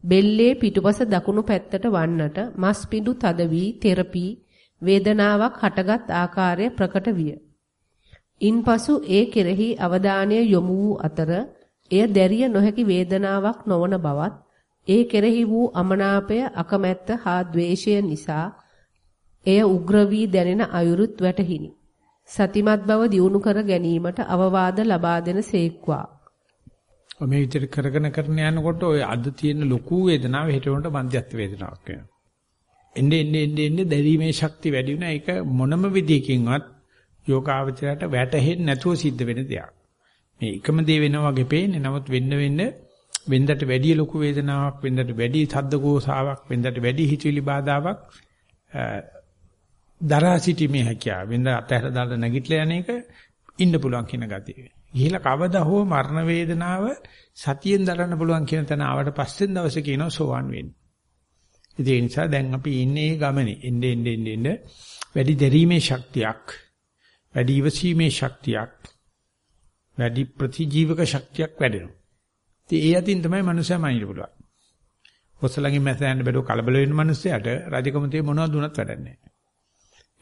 බෙල්ලේ පිටුපස දකුණු පැත්තට වන්නට මස් පිඬු තද වී තෙරපි වේදනාවක් හටගත් ආකාරය ප්‍රකට විය. ඉන්පසු ඒ කෙරෙහි අවධානය යොමු වූ අතර එය දැරිය නොහැකි වේදනාවක් නොවන බවත් ඒ කෙරෙහි වූ අමනාපය අකමැත්ත හා ද්වේෂය නිසා එය උග්‍ර වී දැනෙන අයුරුත් වැටහිනි. සතිමත් බව දියුණු කර ගැනීමට අවවාද ලබා දෙන සේක්වා. මේ විදිහට කරගෙන කරන යනකොට ඔය අද තියෙන ලොකු වේදනාව හෙට වුණට මධ්‍යස්ථ වේදනාවක් වෙනවා. එන්නේ එන්නේ එන්නේ දැරීමේ ශක්තිය වැඩි වෙනවා. ඒක මොනම විදියකින්වත් යෝගාවචරයට වැටහෙන්නේ නැතුව සිද්ධ වෙන දෙයක්. මේ එකම දේ වෙනවා වගේ පේන්නේ. නමුත් වෙන්න වෙන්න වෙන්දට වැඩි ලොකු වේදනාවක්, වෙන්දට වැඩි සද්ද ගෝසාවක්, වෙන්දට වැඩි හිතවිලි බාධාවක් දරා සිටීමේ හැකියාව. වෙන්ද අතහැර දාලා නැගිටලා යන එක ඉන්න පුළුවන් කියන ගතිය. ගිහිලා කවදා හෝ මරණ වේදනාව සතියෙන් දරන්න පුළුවන් කියන තැන ආවට පස්සේ දවසේ කියනවා සෝවන් වෙන්න. ඒ නිසා දැන් අපි ඉන්නේ ගමනේ. එන්නේ එන්නේ එන්නේ වැඩි දැරීමේ ශක්තියක් වැඩි ඉවසීමේ ශක්තියක් වැඩි ප්‍රතිජීවක ශක්තියක් වැඩෙනවා. ඉතින් ඒ අතින් තමයි මනුස්සයා මනින්න පුළුවන්. ඔසලඟින් මැසයන් බැලුව කලබල වෙන මනුස්සයාට රජකම තේ මොනවද දුනත් වැඩක් නැහැ.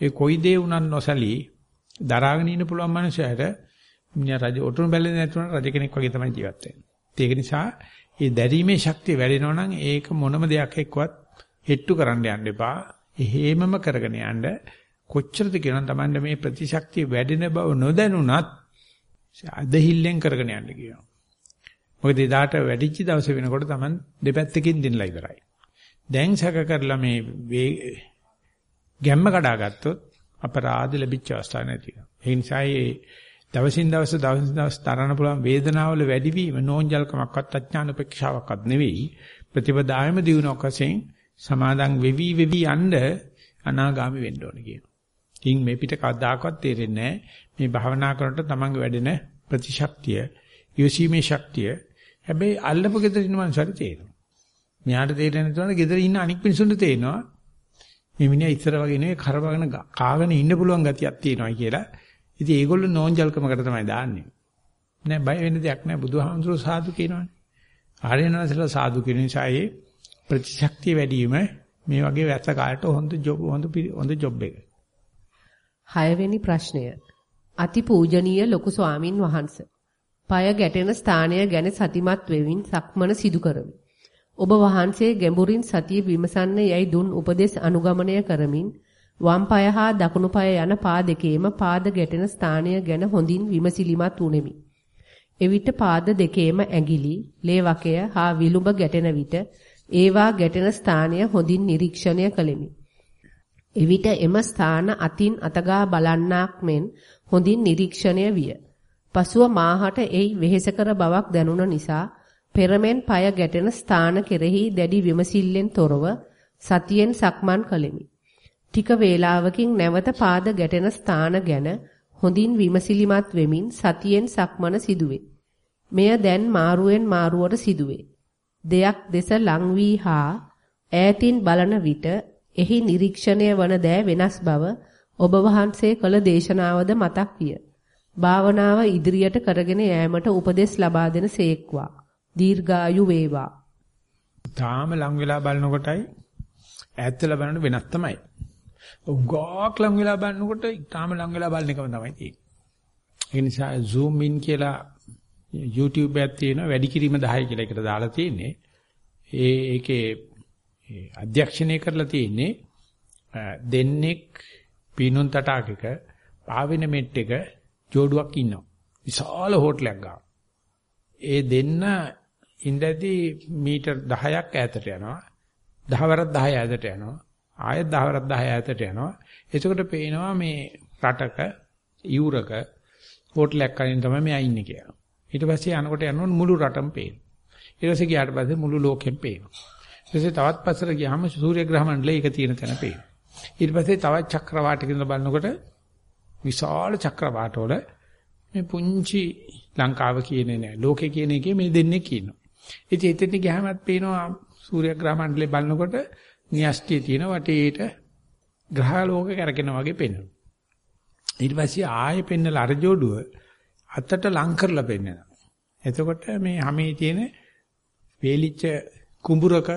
ඒ කොයි දේ වුණත් නොසලී දරාගෙන ඉන්න පුළුවන් මනුස්සයාට මිනිහා රජ ඔටුනු බැලෙන්නේ නැතුණ රජ කෙනෙක් වගේ තමයි ජීවත් වෙන්නේ. ඒක නිසා මේ දැරීමේ ශක්තිය වැඩෙනවා නම් ඒක මොනම දෙයක් එක්කවත් හෙට්ටු කරන්න යන්න එපා. එහෙමම කරගෙන යන්න කොච්චරද කියනවා Tamande මේ ප්‍රතිශක්තිය වැඩෙන බව නොදැනුණත් අදහිල්ලෙන් කරගෙන යන්න කියනවා. මොකද එදාට වැඩිච්ච දවස වෙනකොට Taman දෙපැත්තකින් දිනලා ඉවරයි. දැන් සැක කරලා මේ ගැම්ම කඩාගත්තොත් අපරාධ ලැබිච්ච අවස්ථාවක් නැති වෙනවා. ඒ නිසා මේ දවසින් දවස දවසින් දවස තරන්න පුළුවන් වේදනාවල වැඩිවීම නෝන්ජල්කමක්වත් අඥාන උපේක්ෂාවක්වත් නෙවෙයි. ප්‍රතිපදායම දිනුවක් වශයෙන් සමාදන් වෙවි වෙවි යන්න අනාගාමි වෙන්න ඕන කියනවා. ඉන් මේ පිට කවදාකවත් තේරෙන්නේ මේ භාවනා කරනකොට තමන්ගේ වැඩෙන ප්‍රතිශක්තිය, යොසීමේ ශක්තිය. හැබැයි අල්ලපු ගෙදර ඉන්න මනුස්සයර තේරෙනවා. මෙයාට තේරෙන්නේ නැතුනට ගෙදර ඉන්න අනික් මිනිසුන්ට තේරෙනවා. මේ මිනිහා ඉස්සර වගේ නෙවෙයි කරවගෙන කාගෙන ඉන්න පුළුවන් ගතියක් තියෙනවා කියලා. ඉතින් ඒගොල්ලෝ නෝන්ජල්කමකට තමයි දාන්නේ. නෑ බය වෙන්න දෙයක් නෑ බුදුහාමුදුරුවෝ සාදු කියනවනේ. ආර්යනාථලා සාදු කියන නිසා ඒ ප්‍රතිශක්තිය වැඩි වීම මේ වගේ වැස්ස කාලට හොඳ ජොබ් හොඳ හොඳ ජොබ් එක. හයවෙනි ප්‍රශ්නය. අති පූජනීය ලොකු ස්වාමින් වහන්සේ. পায় ගැටෙන ස්ථානය ගැන සතිමත් වෙමින් සක්මන සිදු කරමි. ඔබ වහන්සේ ගැඹුරින් සතිය විමසන්න යයි දුන් උපදෙස් අනුගමනය කරමින් වම් පාය හා දකුණු පාය යන පා දෙකේම පාද ගැටෙන ස්ථානය ගැන හොඳින් විමසිලිමත් වුනිමි. එවිට පාද දෙකේම ඇඟිලි, ලේ වකය හා විලුඹ ගැටෙන විට ඒවා ගැටෙන ස්ථානය හොඳින් නිරීක්ෂණය කළෙමි. එවිට එම ස්ථාන අතින් අතගා බලන්නාක් මෙන් හොඳින් නිරීක්ෂණය විය. පසුව මාහට එයි වෙහෙසකර බවක් දැනුණ නිසා පෙරමෙන් পায় ගැටෙන ස්ථාන කෙරෙහි දැඩි විමසිල්ලෙන් තොරව සතියෙන් සක්මන් කළෙමි. ටික වේලාවකින් නැවත පාද ගැටෙන ස්ථාන ගැන හොඳින් විමසිලිමත් වෙමින් සතියෙන් සක්මන සිදුවේ. මෙය දැන් මාරුවෙන් මාරුවට සිදුවේ. දෙයක් දෙස ලං වී හා ඈතින් බලන විට එහි නිරීක්ෂණය වන දෑ වෙනස් බව ඔබ වහන්සේ කළ දේශනාවද මතක් විය. භාවනාව ඉදිරියට කරගෙන යෑමට උපදෙස් ලබා දෙන සේක්වා. දීර්ඝායු වේවා. තාම ලං වෙලා බලනකොටයි ඈත් වෙලා බලනකොට වෙනස් තමයි. උගාක් ලං වෙලා බලනකොට තාම ලං වෙලා බලන එකම තමයි තියෙන්නේ. ඒ නිසා zoom in කියලා YouTube එකක් තියෙනවා වැඩි කිරීම 10 කියලා එකට දාලා තියෙන්නේ. ඒ ඒකේ අධ්‍යක්ෂණය කරලා තියෙන්නේ දෙන්නෙක් පීනුන් තටාකක පාවෙන මෙට් එක ජෝඩුවක් ඉන්නවා. විශාල හෝටලයක් ගාව. ඒ දෙන්න ඉඳදී මීටර් 10ක් ඈතට යනවා. දහවරක් 10 ඈතට යනවා. ආයෙත් දහවරක් 10 ඈතට යනවා. එතකොට පේනවා මේ රටක යුරක හෝටලයක් කලින් තමයි මෙයා ඉන්නේ කියලා. ඊට පස්සේ යනකොට යනකොට මුළු රටම පේනවා. ඊට පස්සේ ගියාට පස්සේ මුළු ලෝකෙම පේනවා. ඊට පස්සේ තවත් පස්සට ගියාම සූර්ය ග්‍රහ මණ්ඩලය එක තියෙන තැන පේනවා. ඊට පස්සේ තවත් චක්‍රවාටයක ඉඳලා බලනකොට විශාල චක්‍රවාටවල මේ පුංචි ලංකාව කියන්නේ නෑ. ලෝකේ කියන එකේ මේ දෙන්නේ කියනවා. ඉතින් එතෙන් ගියාමත් පේනවා සූර්ය ග්‍රහ මණ්ඩලය බලනකොට න්‍යෂ්ටියේ තියෙන වටේට ග්‍රහ ලෝක කරකිනා වගේ පේනවා. ඊට පස්සේ ආයෙ පෙන්නලා අර ජෝඩුව අතට ලං කරලා පෙන්නනවා. එතකොට මේ හැමේ තියෙන වේලිච්ච කුඹුරක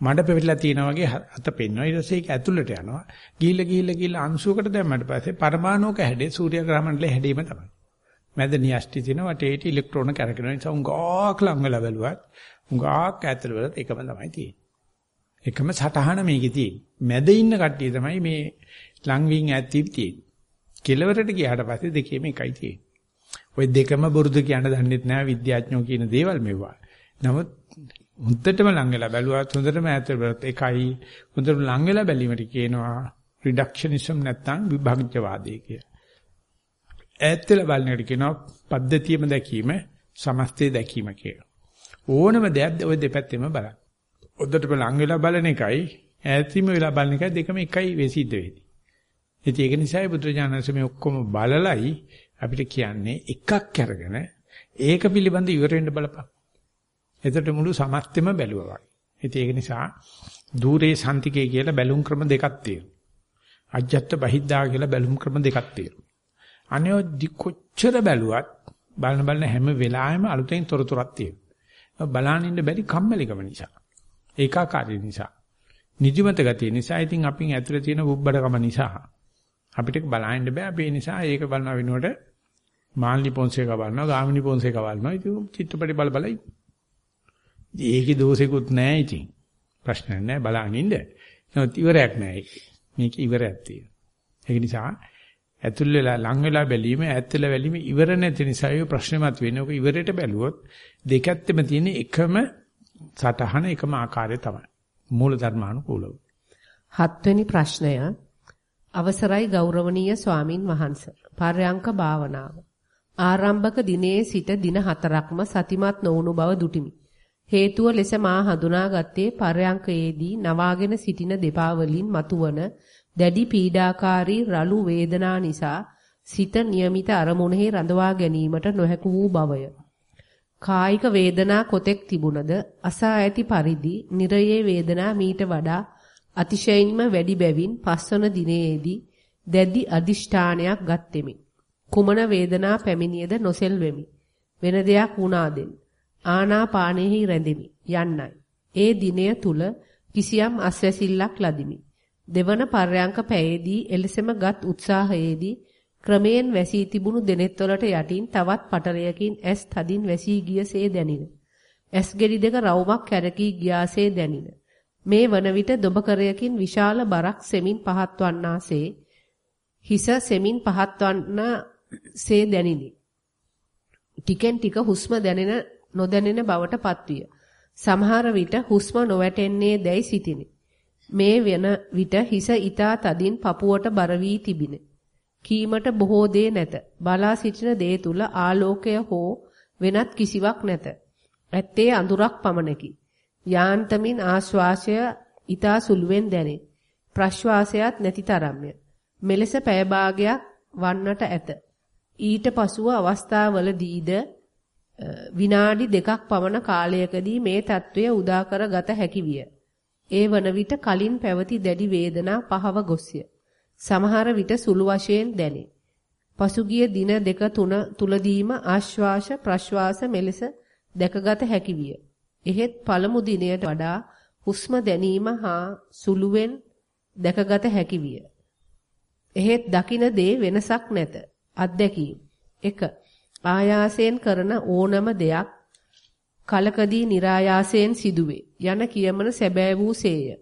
මඩ පෙවිලා තියෙනා වගේ අත පෙන්වනවා. ඊට පස්සේ ඒක ඇතුළට යනවා. ගිහිල්ලා ගිහිල්ලා ගිහිල්ලා අංශුවකට දැම්මට පස්සේ පරමාණුක හැඩේ සූර්ය ග්‍රහ මණ්ඩලයේ හැඩීම තමයි. මැද නියෂ්ටි තියෙන වටේට ඉලෙක්ට්‍රෝන කරකින නිසා උංගාක් ලං වෙලා බැලුවත් උංගාක් ඇතුළ වලත් එකම තමයි තියෙන්නේ. එකම සටහන මේකේ තියෙන්නේ. මැද ඉන්න කට්ටිය තමයි මේ ලං වින් ඇත්තී තියෙන්නේ. කෙලවරට ගියාට පස්සේ දෙකේම එකයි තියෙන්නේ. ওই දෙකම බොරුද කියන්න දන්නෙත් නෑ විද්‍යාඥයෝ කියන දේවල් මෙවුවා. නමුත් හොඳටම ලං වෙලා බැලුවත් හොඳටම ඈත බලත් එකයි හොඳටම ලං වෙලා බැලීමට කියනවා රිඩක්ෂනිසම් නැත්නම් විභාග්‍යවාදය කියලා. ඈත් වෙලා බලනකට කියනවා පද්ධතියම දැකීම සමස්තය දැකීම කියලා. ඕනම දෙයක් ওই දෙපැත්තෙම බලන්න. ඔද්දටම ලඟ වෙලා බලන එකයි ඈතිම වෙලා බලන එකයි දෙකම එකයි වෙසිද්ධ වෙන්නේ. ඉතින් ඒක නිසායි බුදුරජාණන්සේ මේ ඔක්කොම බලලයි අපිට කියන්නේ එකක් අරගෙන ඒක පිළිබඳ ඉවර වෙන්න බලපන්. එතකොට මුළු සමස්තෙම බැලුවා වගේ. ඉතින් ඒක නිසා দূරේ සන්තිකේ කියලා බැලුම් ක්‍රම දෙකක් තියෙනවා. අජ්ජත් බහිද්දා කියලා බැලුම් ක්‍රම දෙකක් තියෙනවා. අනේ කොච්චර බැලුවත් බලන බලන හැම වෙලාවෙම අලුතෙන් තොරතුරක් තියෙනවා. බලන්න ඉන්න බැරි කම්මැලිකම නිසා. ඒකාකාරී නිසා. නිදිමත ගතිය නිසා ඉතින් අපින් ඇතුලේ තියෙන බුබ්බඩකම නිසා අපිට බලන්න බෑ. අපි ඒ නිසා ඒක බලන වෙනුවට මාල්නි පොන්සේක බලනවා, ගාමිනි පොන්සේක බලනවා. ඉතින් චිත්‍රපටි බල බල ඒකේ දෝෂෙකුත් නැහැ ඉතින්. ප්‍රශ්න නැහැ බලන් ඉන්න. නමුත් ඉවරයක් නැහැ. මේක ඉවරයක් තියෙනවා. ඒක නිසා ඇතුල් වෙලා ලං වෙලා බැලීම ඈත් වෙලා බැලීම ඉවර නැති නිසා ඒ ප්‍රශ්නෙමත් වෙන්නේ. ඔක ඉවරයට බැලුවොත් දෙකැත්තෙම තියෙන එකම සටහන එකම ආකාරය තමයි. මූල ධර්මානුකූලව. හත්වෙනි ප්‍රශ්නය අවසරයි ගෞරවනීය ස්වාමින් වහන්සේ. පර්යංක භාවනාව. ආරම්භක දිනේ සිට දින හතරක්ම සතිමත් නොවුණු බව දුටිමි. හේතුව ලෙස මා හඳුනාගත්තේ පරයන්කයේදී නවාගෙන සිටින දෙපා වලින් මතුවන දැඩි පීඩාකාරී රළු වේදනා නිසා සිත નિયમિત අරමුණෙහි රඳවා ගැනීමට නොහැකු වූ බවය. කායික වේදනා කොතෙක් තිබුණද අසා ඇති පරිදි නිරයේ වේදනා මීට වඩා අතිශයින්ම වැඩි බැවින් පස්වන දිනේදී දැඩි අදිෂ්ඨානයක් ගත්ෙමි. කුමන වේදනා පැමිණියද නොසෙල්වෙමි. වෙන දෙයක් වුණාදෙන් ආනාපානෙහි රැඳෙමි යන්නයි. ඒ දිනය තුල කිසියම් අස්වැසිල්ලක් ලදිමි. දෙවන පර්යංක පැයේදී එලෙසම ගත් උත්සාහයේදී ක්‍රමයෙන් වැසී තිබුණු දෙනෙත්වලට යටින් තවත් පටලයකින් ඇස් තදින් වැසී ගියසේ දැනින. ඇස් ගෙඩි දෙක රවුමක් කැරකී ගියාසේ දැනින. මේ වන විට දොබකරයකින් විශාල බරක් සෙමින් පහත්වන්නාසේ හිස සෙමින් පහත්වන්නාසේ දැනිනි. ටිකෙන් ටික හුස්ම දැනෙන නොදැනෙන බවට පත්විය. සමහර විට හුස්ම නොවැටෙන්නේ දැයි සිතිනි. මේ වෙන විට හිස ඊතා තදින් පපුවට බර වී තිබින. කීමට බොහෝ දේ නැත. බලා සිටින දේ තුල ආලෝකය හෝ වෙනත් කිසිවක් නැත. ඇත්තේ අඳුරක් පමණකි. යාන්තමින් ආශ්වාසය ඊතා සුළුවෙන් දැනේ. ප්‍රශ්වාසයත් නැති තරම්ය. මෙලෙස පැය භාගයක් වන්නට ඇත. ඊට පසුව අවස්ථාවලදීද විනාඩි දෙකක් පමණ කාලයකදී මේ తත්වය උදා කර ගත හැකි විය. ඒ වන විට කලින් පැවති දැඩි වේදනා පහව ගොස්ය. සමහර විට සුළු වශයෙන් දැනේ. පසුගිය දින දෙක තුන තුලදීම ආශ්වාස ප්‍රශ්වාස මෙලෙස දැකගත හැකි විය. එහෙත් පළමු දිනයට වඩා හුස්ම දැනීම හා සුළුවෙන් දැකගත හැකි විය. එහෙත් දකින දේ වෙනසක් නැත. අත්දැකීම් 1. ආයාසයෙන් කරන ඕනම දෙයක් කලකදී નિરાයාසයෙන් සිදුවේ යන කියමන සැබෑ වූ සේය.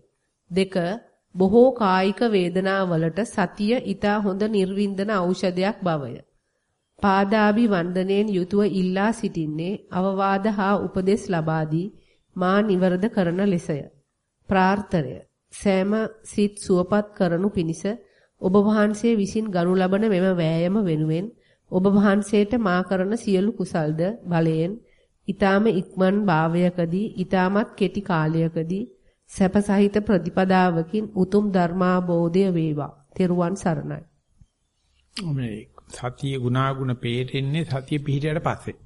2. බොහෝ කායික වේදනාවලට සතිය ඊතා හොඳ නිර්වින්දන ඖෂධයක් බවය. පාදාභි වන්දනයෙන් යුතුව ඉල්ලා සිටින්නේ අවවාද හා උපදෙස් ලබා දී මා නිවරද කරන ලෙසය. ප්‍රාර්ථනය සෑම සිත් සුවපත් කරනු පිණිස ඔබ වහන්සේ විසින් ගනු ලබන මෙම වෑයම වෙනුවෙන් ඔබ වහන්සේට මා කරන සියලු කුසල්ද බලයෙන් ඊටාම ඉක්මන් භාවයකදී ඊටමත් කෙටි කාලයකදී සැප සහිත ප්‍රතිපදාවකින් උතුම් ධර්මාබෝධය වේවා. තෙරුවන් සරණයි. මේ සතිය ගුණාගුණ peerෙන්නේ සතිය පිහිටියට පස්සේ.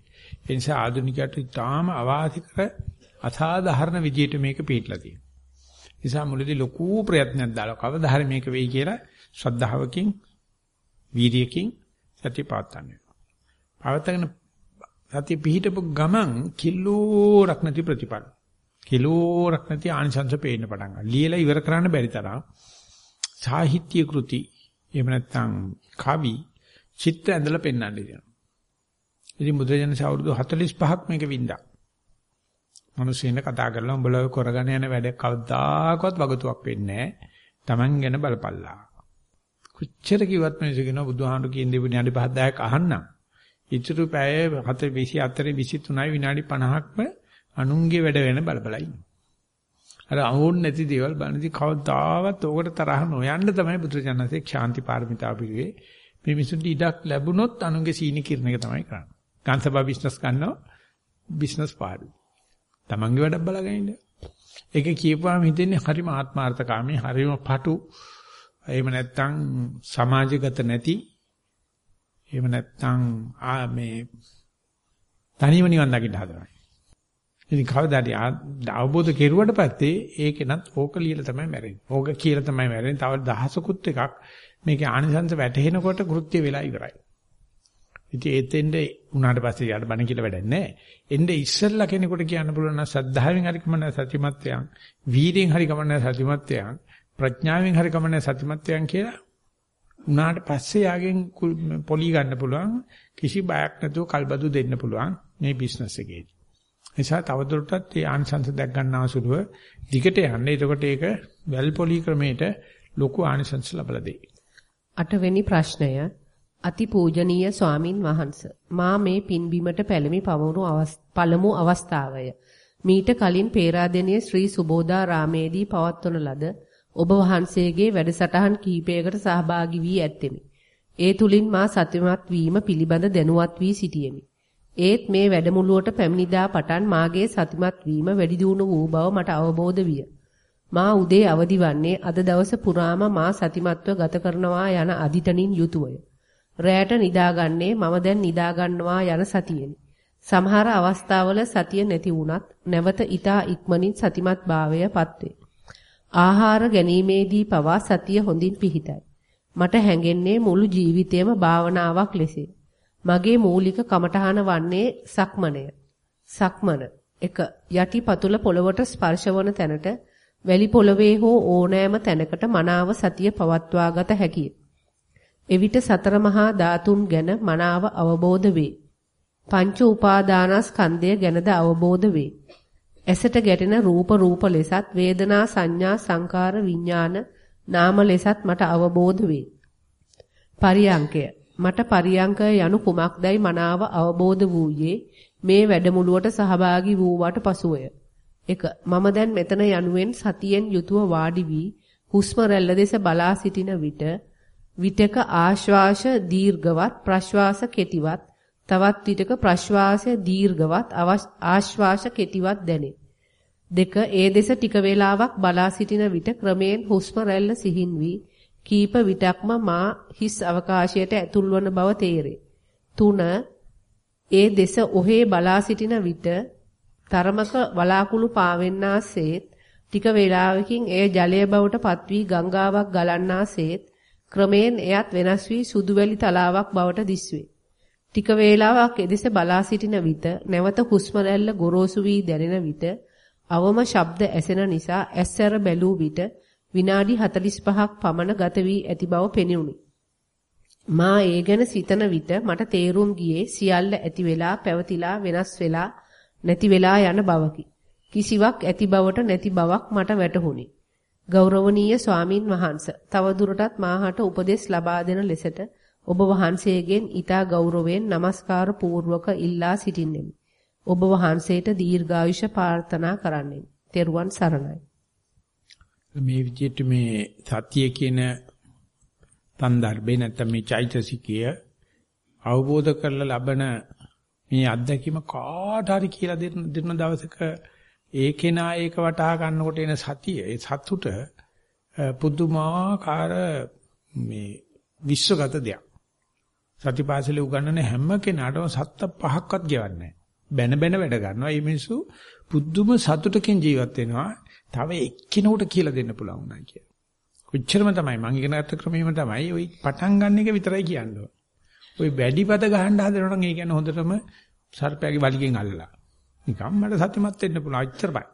ඒ නිසා ආධුනිකයට ඊටාම අවාසිකර අසාධාරණ විදියට මේක පිටලා තියෙනවා. නිසා මුලදී ලොකු ප්‍රයත්නයක් දාලා කවදා හරි මේක වෙයි කියලා ශ්‍රද්ධාවකින් වීර්යයකින් සත්‍ය පාත්තන්නේ. පවත්තගෙන සතිය පිහිටපු ගමන් කිලෝරක් නැති ප්‍රතිපල. කිලෝරක් නැති ආනිසංශ පේන්න පටන් ගන්නවා. ලියලා ඉවර කරන්න බැරි තරම් සාහිත්‍ය කෘති එහෙම නැත්නම් කවි චිත්‍ර ඇඳලා පෙන්වන්න දෙනවා. ඉතින් බුදුරජාණන් අවුරුදු 45ක් මේක වින්දා. මිනිස්සුන් කතා කරලා උඹලා කරගෙන යන වැඩ කවදාකවත් වගතුවක් වෙන්නේ නැහැ. Taman ගැන බලපල්ලා. කොච්චර කිව්වත් මිනිස්සු කියනවා බුදුහාමුදුරු කියන දේ විනාඩි 5 10ක් අහන්නම්. ඉතුරු පැය 7 24 23 විනාඩි 50ක්ම අනුන්ගේ වැඩ වෙන බලබලයි ඉන්නවා. අර අහුන් නැති දේවල් බලනදී කවදාවත් ඕකට තරහ නොයන්න තමයි බුදුරජාණන්සේ ශාන්ති පාරමිතා පිළිවේ මේ මිනිසුන්ට ඉඩක් ලැබුණොත් අනුන්ගේ සීනි කිරණ එක තමයි කරන්නේ. ගන්සබා බිස්නස් ගන්නවා බිස්නස් පාඩු. තමන්ගේ වැඩක් බලාගෙන ඉන්න. ඒක කියපුවාම හිතෙන්නේ හරිම ආත්මార్థකාමී හරිම පටු එහෙම නැත්නම් සමාජගත නැති එහෙම නැත්නම් ආ මේ තනියම නිවන් දකින්න හදනවා. ඉතින් කවදාද අවබෝධ කෙරුවට පස්සේ ඒකෙනත් ඕක ලියලා තමයි මැරෙන්නේ. ඕක කියලා තමයි මැරෙන්නේ. තව දහසකුත් එකක් මේකේ ආනිසංස වැටහෙනකොට කෘත්‍ය වෙලා ඉවරයි. ඉතින් ඒතෙන්ද උනාට පස්සේ යාට බණ කියලා වැඩක් නැහැ. එnde ඉස්සෙල්ලා කෙනෙකුට කියන්න පුළුවන් නම් සද්ධාවෙන් හරි කමන්න සතිමත්යන්, වීර්යෙන් හරි කමන්න සතිමත්යන්, ප්‍රඥාවෙන් හරි කමන්න සතිමත්යන් කියලා උනාට පස්සේ යාගෙන් පොලි ගන්න පුළුවන් කිසි බයක් නැතුව කල්බදු දෙන්න පුළුවන් මේ බිස්නස් එකේදී. නිසා තවදුරටත් මේ ආනිසංස දැක් ගන්නවසුලුව දිගට යන්න. එතකොට ඒක වැල් පොලි ක්‍රමයට ලොකු ආනිසංස ලබලා දෙයි. අටවෙනි ප්‍රශ්නය අතිපූජනීය ස්වාමින් වහන්ස මා මේ පින්බිමට පැලමි පළමු අවස්ථාවය. මීට කලින් පේරාදෙණිය ශ්‍රී සුබෝධා රාමේදී පවත්වන ලද ඔබ වහන්සේගේ වැඩසටහන් කිහිපයකට සහභාගී වී ඇත්තෙමි. ඒ තුලින් මා සතුටුමත් වීම පිළිබඳ දැනුවත් වී සිටියෙමි. ඒත් මේ වැඩමුළුවට පැමිණිදා පටන් මාගේ සතිමත් වීම වැඩි දියුණු වූ බව මට අවබෝධ විය. මා උදේ අවදි වන්නේ අද දවස පුරාම මා සතිමත්ව ගත කරනවා යන අදිටනින් යුතුවය. රැයට නිදාගන්නේ මම දැන් නිදා ගන්නවා යන සතියෙනි. සමහර අවස්ථාවල සතිය නැති වුණත් නැවත ඊතා ඉක්මනින් සතිමත් භාවය පත්වේ. ආහාර ගැනීමේදී පවා සතිය හොඳින් පිහිටයි. මට හැඟෙන්නේ මුළු ජීවිතයම භාවනාවක් ලෙසයි. මගේ මූලික කමඨහන වන්නේ සක්මනය. සක්මන 1. යටි පතුල පොළවට ස්පර්ශවන තැනට වැලි පොළවේ හෝ ඕනෑම තැනකට මනාව සතිය පවත්වා ගත හැකිය. එවිට සතර මහා ධාතුන් ගැන මනාව අවබෝධ වේ. පංච උපාදානස්කන්ධය ගැනද අවබෝධ වේ. ඇසට ගැටෙන රූප රූප ලෙසත් වේදනා සංඥා සංකාර විඥාන නාම ලෙසත් මට අවබෝධ වේ. පරියංකය මට පරියංකය යනු කුමක්දයි මනාව අවබෝධ වූයේ මේ වැඩමුළුවට සහභාගී වූවට පසුවය. 1. මම දැන් මෙතන යනුවෙන් සතියෙන් යුතුව වාඩි වී හුස්ම රැල්ල දෙස බලා සිටින විට විටක ආශ්වාස දීර්ඝවත් ප්‍රශ්වාස කෙටිවත් තවත් විටක ප්‍රශ්වාසය දීර්ඝවත් ආශ්වාස කෙටිවත් දැනේ. දෙක ඒ දෙස ටික වේලාවක් බලා සිටින විට ක්‍රමයෙන් හුස්ම රැල්ල සිහින් වී කීප විටක්ම මා හිස් අවකාශයට ඇතුල් වන බව තේරේ. 3 ඒ දෙස ඔහේ බලා සිටින විට තරමක වලාකුළු පාවෙන්නාසේත් ටික වේලාවකින් එය ජලය බවට පත් වී ගංගාවක් ගලන්නාසේත් ක්‍රමයෙන් එයත් වෙනස් වී සුදුවැලි තලාවක් බවට දිස්වේ. ටික වේලාවක් එදෙස බලා සිටින විට නැවත හුස්ම රැල්ල ගොරෝසු වී දැනෙන විට අවම ශබ්ද ඇසෙන නිසා ඇස්සර බැලූ විට විනාඩි 45ක් පමණ ගත වී ඇති බව පෙනුනි. මා ඒ ගැන සිතන විට මට තේරුම් ගියේ සියල්ල ඇති වෙලා පැවතිලා වෙනස් වෙලා නැති වෙලා යන බවකි. කිසිවක් ඇති බවට නැති බවක් මට වැටහුණි. ගෞරවනීය ස්වාමින් වහන්සේ තව දුරටත් මාහට උපදෙස් ලබා දෙන ලෙසට ඔබ වහන්සේගෙන් ඊතා ගෞරවයෙන් নমස්කාර පූර්වක ඉල්ලා සිටින්නෙමි. ඔබ වහන්සේට දීර්ඝායුෂ ප්‍රාර්ථනා කරන්නෙමි. තෙරුවන් සරණයි. මේ විදිහට මේ සතිය කියන තන්දර්බේ නැත්නම් මේ චෛතසිකය අවබෝධ කරලා ලබන මේ අත්දැකීම කාට හරි කියලා දෙන දෙන දවසක ඒකේනා ඒක වටහා ගන්නකොට එන සතිය ඒ සතුට පුදුමාකාර මේ විශ්වගත දෙයක්. සතිපාසලේ උගන්වන හැම කෙනාටම සත්ත පහක්වත් ගෙවන්නේ බැන බැන වැඩ ගන්නවා. මේ මිනිස්සු පුදුම සතුටකින් ජීවත් වෙනවා. තව එක්කිනෙකුට කියලා දෙන්න පුළුවන් උනා කියලා. කොච්චරම තමයි මම ඉගෙන ගත්ත ක්‍රමෙම තමයි ওই පටන් ගන්න එක විතරයි කියන්නේ. ওই වැඩි පද ගහන්න හදනකොට ඒ කියන්නේ හොඳටම සර්පයාගේ වලිගෙන් අල්ලලා. නිකම් මට සත්‍යමත් වෙන්න පුළුවන් අච්චරයි.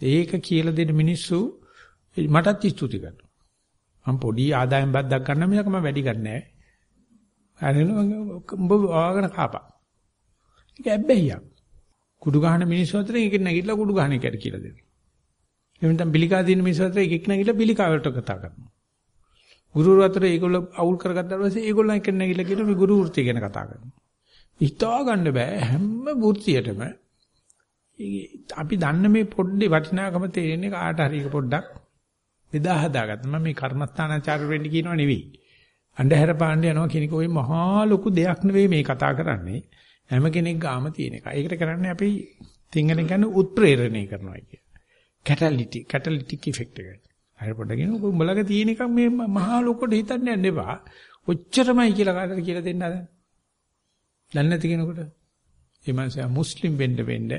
ඒක කියලා දෙන මිනිස්සු මටත් ස්තුති කරනවා. මම පොඩි ආදායම් බද්දක් ගන්න මිසක මම වැඩි ගන්න නැහැ. හරින උඹ ආගෙන කාපා. ඒක ඇබ්බැහියක්. කුඩු ගහන මිනිස්සු අතර එක නැගිටලා කුඩු ගහන එකට කියලා දෙනවා. එහෙම නැත්නම් පිළිකා දින මිනිස්සු අතර එකෙක් නැගිටලා පිළිකාවට කතා කරනවා. ගුරුවරු අතර ඒගොල්ලෝ අවුල් කරගත්තා පස්සේ ඒගොල්ලෝ එක නැගිටලා කියන මේ ගුරු වෘත්තිය ගැන කතා කරනවා. හිතා ගන්න බෑ හැම වෘත්තියටම අපි දන්න මේ පොඩ්ඩේ වටිනාකම තේරෙන්නේ කාට හරි එක පොඩ්ඩක් බෙදා හදාගත්ත. මම මේ කර්මස්ථානාචාර වෙන්න කියනව නෙවෙයි. අන්ධහැර පාණ්ඩ යනවා කෙනෙක් ওই මහා ලොකු දෙයක් නෙවෙයි මේ කතා කරන්නේ. හැම කෙනෙක් ගාම තියෙන එක. ඒකට කරන්නේ අපි සිංහලෙන් කියන්නේ උත්ප්‍රේරණය කරනවා කිය. කැටලිටි කැටලිටික් ඉෆෙක්ට් එක. හරි පොඩ්ඩකින් උඹලගේ තියෙන එකක් මේ මහා ලොකුට හිතන්න යන්න එපා. ඔච්චරමයි කියලා කාටද කියලා දෙන්න හදන්නේ. දන්නේ නැති කෙනෙකුට. ඒ මාසය මුස්ලිම් වෙන්න වෙන්න,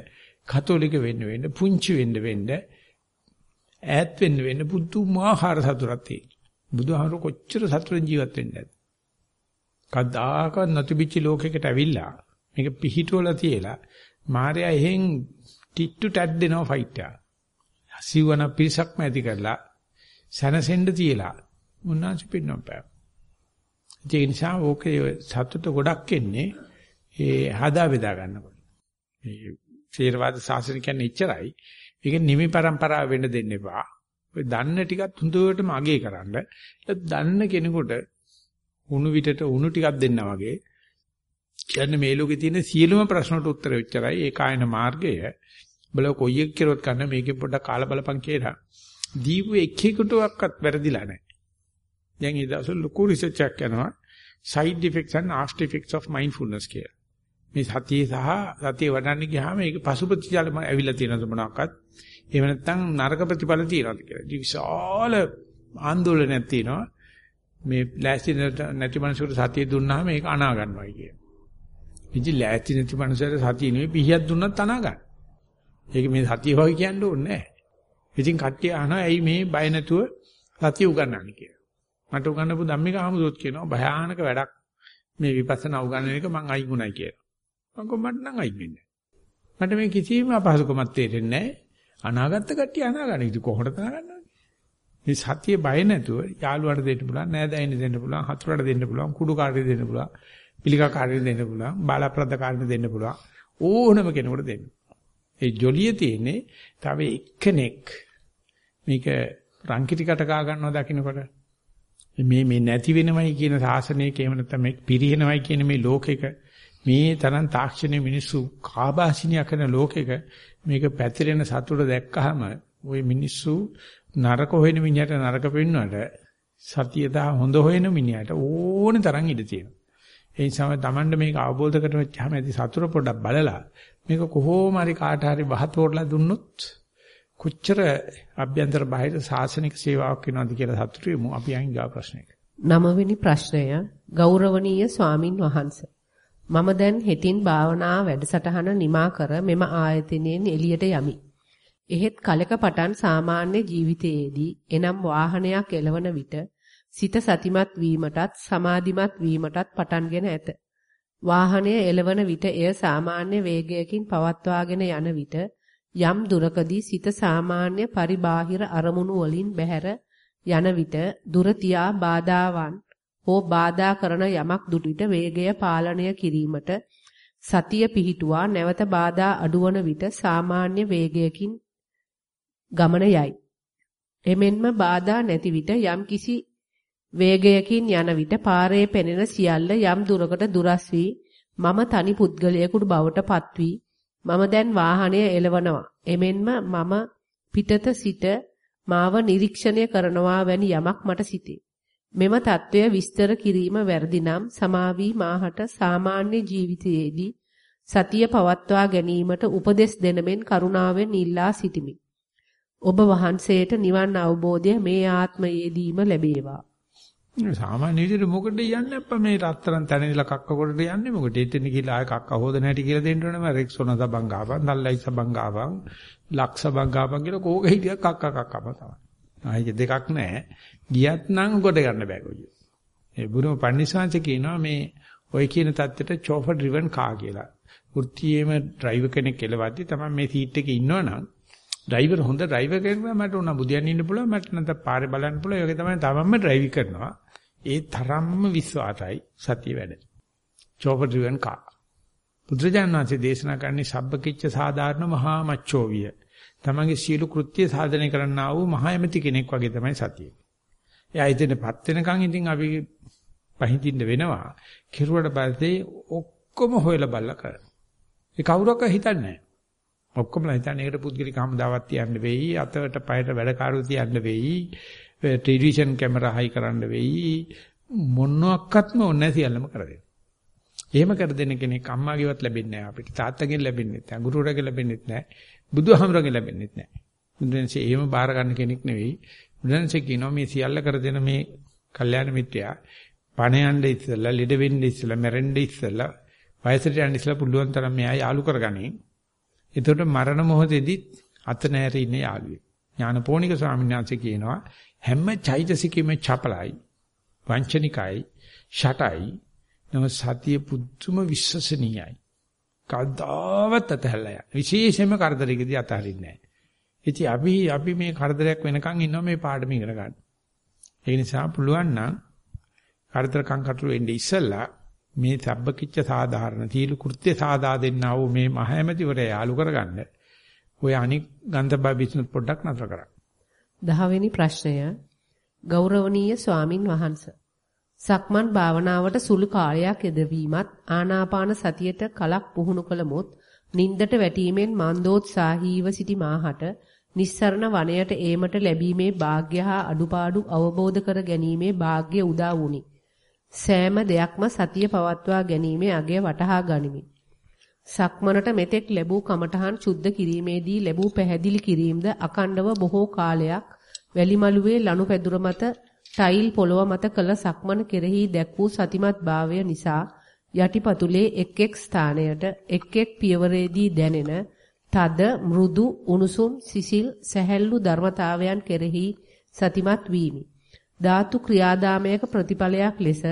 කතෝලික වෙන්න වෙන්න, පුංචි වෙන්න වෙන්න, ඈත් වෙන්න වෙන්න පුදුමාකාර සතුටක් තියෙනවා. බුදුහාමුදුර කොච්චර සතුටින් ජීවත් වෙන්නද? කද්දාකවත් නැතිවිච්ච ලෝකයකට ඇවිල්ලා මේක පිහිටුවලා තියලා මාර්යා එහෙන් ටිට්ටු ටැඩ් දෙනවා ෆයිට් එක. සිවණ පිරිසක්ම ඇති කරලා සැනසෙන්න තියලා මුන්නාසි පින්නම් පෑ. ඒ නිසා ඕකේ සතුට ගොඩක් එන්නේ ඒ හදා බෙදා ගන්නකොට. මේ ථේරවාද ශාසනය කියන්නේ එච්චරයි. ඒක නිමි પરම්පරාව වෙන්න දෙන්න එපා. ඔය දන්න ටිකත් හොඳටම අගේ කරන්න. දන්න කෙනෙකුට උණු විටට උණු ටිකක් දෙන්නා වගේ කියන්නේ මේ ලෝකේ තියෙන සියලුම ප්‍රශ්නට උත්තර වෙච්චරයි ඒ කායන මාර්ගය බල කොයි එක් කෙරුවත් ගන්න මේකෙන් පොඩ්ඩක් කාලා බලපන් කියලා. දීපු එකෙකුටවත් වැරදිලා නැහැ. දැන් ඒ දවස්වල ලොකු රිසර්ච් එකක් කරනවා side effects and after effects of mindfulness කියලා. මේ සතිය සහ සතිය වඩන්න ගියාම ඒක පසු ප්‍රතිචාර ඇවිල්ලා තියෙනවද මොනවාක්වත් එහෙම නැත්නම් නරක ප්‍රතිඵල තියෙනවද කියලා. ඉතින් විශාල ආందోලනයක් තියෙනවා. මේ ලෑස්ති නැති මනුස්සයෙකුට සතිය දුන්නාම ඒක අනා ගන්නවායි කිය. ඉතින් ලෑස්ති නැති මනුස්සයට සතිය නෙවෙයි පිහියක් දුන්නත් අනා ගන්න. ඒක මේ සතිය වගේ කියන්න ඕනේ නැහැ. ඉතින් කට්ටිය අහනවා ඇයි මේ බය නැතුව සතිය උගන්වන්නේ කියලා. මට උගන්වපු ධම්මික ආමුදොත් කියනවා භයානක වැඩක් මේ විපස්සනා උගන්වන එක මං අයිගුණයි කියලා. මං කො මට නම් අයින් වෙන්නේ මට මේ කිසිම අපහසුකමක් තේරෙන්නේ නැහැ. අනාගත කට්ටිය අනාගත ඉතින් කොහොමද කරන්නේ? මේ සතිය බය නැතුව යාළුවාට දෙන්න පුළුවන්, නෑදෑයින් දෙන්න පුළුවන්, හතුරට දෙන්න පුළුවන්, කුඩු කාර්යය දෙන්න පුළුවන්, පිළිකා කාර්යය දෙන්න පුළුවන්, බාලප්‍රද කාර්යය දෙන්න පුළුවන්. ඕනම කෙනෙකුට දෙන්න. ඒ ජොලිය තියෙන්නේ තව එක්කෙනෙක් මේක රංකිටිකට කා ගන්නවා දකින්නකොට මේ මේ නැති වෙනවයි කියන සාසනයක එහෙම නැත්නම් මේ පිරිනවයි කියන මේ ලෝකෙක මේ තරම් තාක්ෂණයේ මිනිස්සු කාබාසිනිය කරන ලෝකෙක මේක පැතිරෙන සතුට දැක්කහම ওই මිනිස්සු නරක හොයන මිනිහට නරක පෙන්වන්නට සතියදා හොඳ හොයන මිනිහට ඕන තරම් ඉඩ තියෙනවා. ඒ නිසා තමන්ට මේක අවබෝධ කරගත්තාම ඇති සතුට පොඩ්ඩක් බලලා මේක කොහොම හරි කාට හරි වහතෝරලා දුන්නොත් කොච්චර අභ්‍යන්තර බාහිර සාසනික සේවාවක් වෙනවද කියලා සතුටු වෙමු අපි අයින් ගා ප්‍රශ්නයක. නවවෙනි ප්‍රශ්නය ගෞරවනීය ස්වාමින් වහන්සේ මම දැන් හෙටින් භාවනා වැඩසටහන නිමා කර මෙම ආයතනයෙන් එළියට යමි. එහෙත් කලක පටන් සාමාන්‍ය ජීවිතයේදී එනම් වාහනයක් එළවන විට සිත සතිමත් වීමටත් සමාධිමත් වීමටත් පටන්ගෙන ඇත. වාහනය එළවන විට එය සාමාන්‍ය වේගයකින් පවත්වාගෙන යන විට යම් දුරකදී සිත සාමාන්‍ය පරිබාහිර අරමුණු වලින් බැහැර යන විට දුර තියා බාධාවන් හෝ බාධා කරන යමක් දුටුවිට වේගය පාලනය කිරීමට සතිය පිහිටුවා නැවත බාධා අඩුවන විට සාමාන්‍ය වේගයකින් ගමන යයි. එමෙන්ම බාධා නැති විට යම් කිසි වේගයකින් යන විට පාරේ පෙනෙන සියල්ල යම් දුරකට දුරස් වී මම තනි පුද්ගලයෙකුට බවට පත් වී මම දැන් වාහනය එලවනවා. එමෙන්ම මම පිටත සිට මාව නිරීක්ෂණය කරනවා වැනි යමක් මට සිතේ. මෙම తත්වය විස්තර කිරීම වැරදි නම් සමාවී මාහට සාමාන්‍ය ජීවිතයේදී සතිය පවත්වා ගැනීමට උපදෙස් දෙනමෙන් කරුණාවෙන් ඉල්ලා සිටිමි. ඔබ වහන්සේට නිවන් අවබෝධය මේ ආත්මයේදීම ලැබේවා. සාමාන්‍ය විදිහට මොකටද යන්නේ අප්පා මේ රත්තරන් තැන ඉඳලා කක්ක කොටට යන්නේ මොකටද එතන ගිහලා ආය කක්ක හොදන හැටි කියලා දෙන්න ඕනේ මම රෙක්සොන සබන් ගාවන් නල්ලයි සබන් ගාවන් ලක්ෂ සබන් ගාවන් කියලා කෝක හිටිය කක්ක කක්කම තමයි. ආයේ දෙකක් නැහැ. ගියත් නම් කොට ගන්න බෑ කොයි. ඒ බුදුම පන්සිවාංශ කියනවා මේ ඔය කියන தත්තෙට චෝෆර් ඩ්‍රිවන් කා කියලා. වෘත්තියේම ඩ්‍රයිවර් කෙනෙක් කෙලවද්දි තමයි මේ සීට් එකේ ඉන්නවනම් ඩ්‍රයිවර් හොඳ ඩ්‍රයිවර් කෙනෙක් මට උනා බුදියන් ඉන්න පුළුවන් මට නැත්නම් පාරේ බලන්න පුළුවන් ඒක තමයි තමන්ම ඩ්‍රයිව් කරනවා ඒ තරම්ම විශ්වාසයි සතිය වැඩ චෝපර් ඩ්‍රිවන් කා බුදුරජාණන් වහන්සේ දේශනා කරන්නේ සබ්බකිච්ච සාධාරණ මහා මච්චෝවිය තමන්ගේ සීල කෘත්‍ය සාධනය කරන්නා වූ මහා එමෙති කෙනෙක් වගේ තමයි සතිය. එයා ඉතින්පත් වෙනකන් ඉතින් අපි පහින්දින්න වෙනවා. කිරුවට පස්සේ ඔක්කොම හොයලා බලලා කරනවා. ඒ කවුරක්වත් හිතන්නේ නැහැ. ඔක්කොම හිතන්නේ ඒකට පුද්ගලික හමුදාවක් තියන්න වෙයි අතට පයට වැඩකාරයෝ තියන්න වෙයි ටෙලිවිෂන් කැමරා හයි කරන්න වෙයි. මොනක්වත්ම ඕනේ සියල්ලම කර දෙන්න. එහෙම කර දෙන්න කෙනෙක් අම්මාගේවත් ලැබෙන්නේ නැහැ අපිට තාත්තගෙන් ලැබෙන්නේ නැහැ ගුරුවරගෙන් ලැබෙන්නේ නැහැ. බුදුහාමරගෙන් ලැබෙන්නේ නැහැ. බුදුන්සේ එහෙම බාර ගන්න කෙනෙක් නෙවෙයි. බුදුන්සේ කියනවා මේ සියල්ල කර දෙන මේ කල්යාණ මිත්‍යා පණ යන්න ඉස්සෙල්ලා ලෙඩ වෙන්න ඉස්සෙල්ලා මැරෙන්න ඉස්සෙල්ලා වයසට යන්න ඉස්සෙල්ලා පුළුවන් තරම් මෙයා යාළු කරගනින්. එතකොට මරණ මොහොතේදී අත නැරී ඉන්නේ යාළුවෙක්. ඥානපෝනික ස්වාමීන් වහන්සේ කියනවා හැම චෛතසිකෙම චපලයි වංචනිකයි ෂටයි නම සතිය පුදුම විශ්වසනීයයි. කවදාවත් අතහැරලා යන්න. විශේෂයෙන්ම කරදරයකදී අතහරින්නේ නැහැ. ඉතින් අපි අපි මේ කරදරයක් වෙනකන් ඉන්නවා මේ පාඩම ඉගෙන ගන්න. ඒ නිසා පුළුවන් නම් කරදරකම් කටුරු එන්නේ ඉස්සෙල්ලා මේ සබ්බකිච්ච සාධාරණ තීලු කෘත්‍ය සාදා දෙන්නා වූ මේ මහැමැතිවරයා යාලු කරගන්න. ඔය අනික් ගන්ධබා බිස්නස් පොඩ්ඩක් නතර කරන්න. දහවෙනි ප්‍රශ්නය ගෞරවනීය ස්වාමින් වහන්සේ සක්මන් භාවනාවට සුළු කාලයක් යෙදවීමත් ආනාපාන සතියට කලක් පුහුණු කළමුත් නින්දට වැටීමෙන් මන්දෝත්සාහීව සිටි මාහට නිස්සරණ වනයට ඒමට ලැබීමේ වාග්ය හා අඩුපාඩු අවබෝධ කර ගැනීමේ වාග්ය උදා වුනි. සෑම දෙයක්ම සතිය පවත්වා ගැනීමේ අගය වටහා ගනිමි. සක්මනට මෙතෙක් ලැබූ කමඨහන් සුද්ධ කිරීමේදී ලැබූ පැහැදිලි කිරීමද අකණ්ඩව බොහෝ කාලයක් වැලිමලුවේ ලනු පැදුර මත ටයිල් පොළව මත කළ සක්මන කෙරෙහි දැක් වූ සතිමත් භාවය නිසා යටිපතුලේ එක් එක් ස්ථානයට එක් එක් පියවරේදී දැනෙන තද මෘදු උණුසුම් සිසිල් සැහැල්ලු ධර්මතාවයන් කෙරෙහි සතිමත් වීමි. ධාතු ක්‍රියාදාමයක ප්‍රතිඵලයක් ලෙස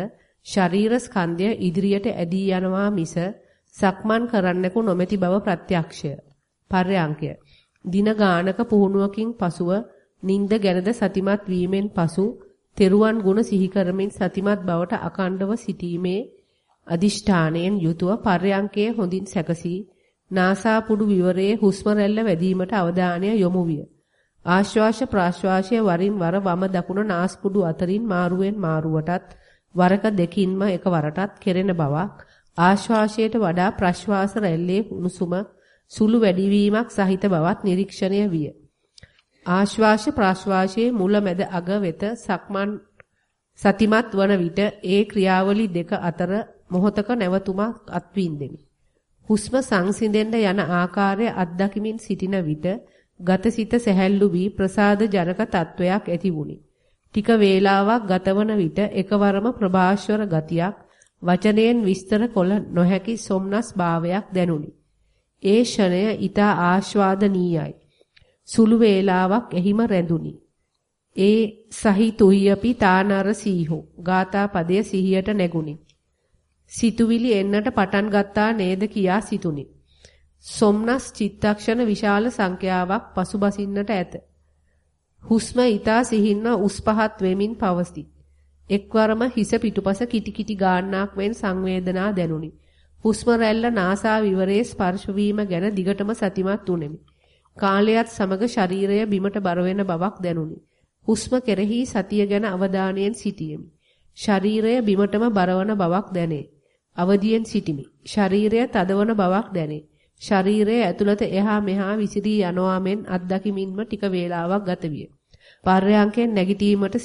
ශරීර ස්කන්ධය ඉදිරියට ඇදී යනවා මිස සක්මන් කරන්නෙකු නොමැති බව ප්‍රත්‍යක්ෂය. පර්යාංකය. දින ගානක පුහුණුවකින් පසුව නිින්ද ගැනද සතිමත් වීමෙන් පසු තෙරුවන් ගුණ සිහි කරමින් සතිමත් බවට අකණ්ඩව සිටීමේ අදිෂ්ඨාණයෙන් යුතුව පර්යංකයේ හොඳින් සැකසී නාසාපුඩු විවරයේ හුස්ම රැල්ල වැඩිවීමට අවධානය යොමු විය. ආශ්වාස ප්‍රාශ්වාසය වරින් වර වම දකුණ නාස්පුඩු අතරින් මාරුවෙන් මාරුවටත් වරක දෙකින්ම එකවරටත් කෙරෙන බවක් ආශ්වාසයට වඩා ප්‍රශ්වාස රැල්ලේ උණුසුම සුළු වැඩිවීමක් සහිත බවත් නිරීක්ෂණය විය. ආශ්වාස ප්‍රාශ්වාසයේ මුල මැද අග වෙත සක්මන් සතිමත් වන විට ඒ ක්‍රියාවලි දෙක අතර මොහතක නැවතුමක් අත්විඳෙමි. හුස්ම සංසිඳෙන්න යන ආකාරය අත්දකිමින් සිටින විට ගතසිත සැහැල්ලු වී ප්‍රසාද ජනක තත්වයක් ඇති වුනි. ටික වේලාවක් ගතවන විට එකවරම ප්‍රභාෂ්වර ගතියක් වචනයෙන් විස්තර කොළ නොහැකි සොම්නස් භාවයක් දැනුනි. ඒ ෂණය ඊතා ආස්වාදනීයයි. සුළු වේලාවක් එහිම රැඳුනි. ඒ සහිතුයපි තානර සීහෝ ගාථා පදයේ සිහියට නැගුණි. සිතුවිලි එන්නට පටන් ගත්තා නේද කියා සිතුනි. සොම්නස් චිත්තක්ෂණ විශාල සංඛ්‍යාවක් පසුබසින්නට ඇත. හුස්ම ඊතා සිහින්ව උස් පහත් වෙමින් පවසි. එක්වරම හිස පිටුපස කිටි කිටි ගාන්නාක් වෙන් සංවේදනා දැනුනි. හුස්ම රැල්ල නාසා විවරයේ ස්පර්ශ වීම ගැන දිගටම සතිමත් උනේමි. කාලයත් සමග ශරීරය බිමට බර වෙන බවක් දැනුනි. හුස්ම කෙරෙහි සතිය ගැන අවධානයෙන් සිටියෙමි. ශරීරය බිමටම බරවන බවක් දැනේ. අවදියෙන් සිටිමි. ශරීරය තදවන බවක් දැනේ. ශරීරයේ ඇතුළත එහා මෙහා විසිරී යනවා මෙන් අත්දකිමින්ම ටික වේලාවක් ගත විය. පර්යාංකයෙන් නැගිටීමට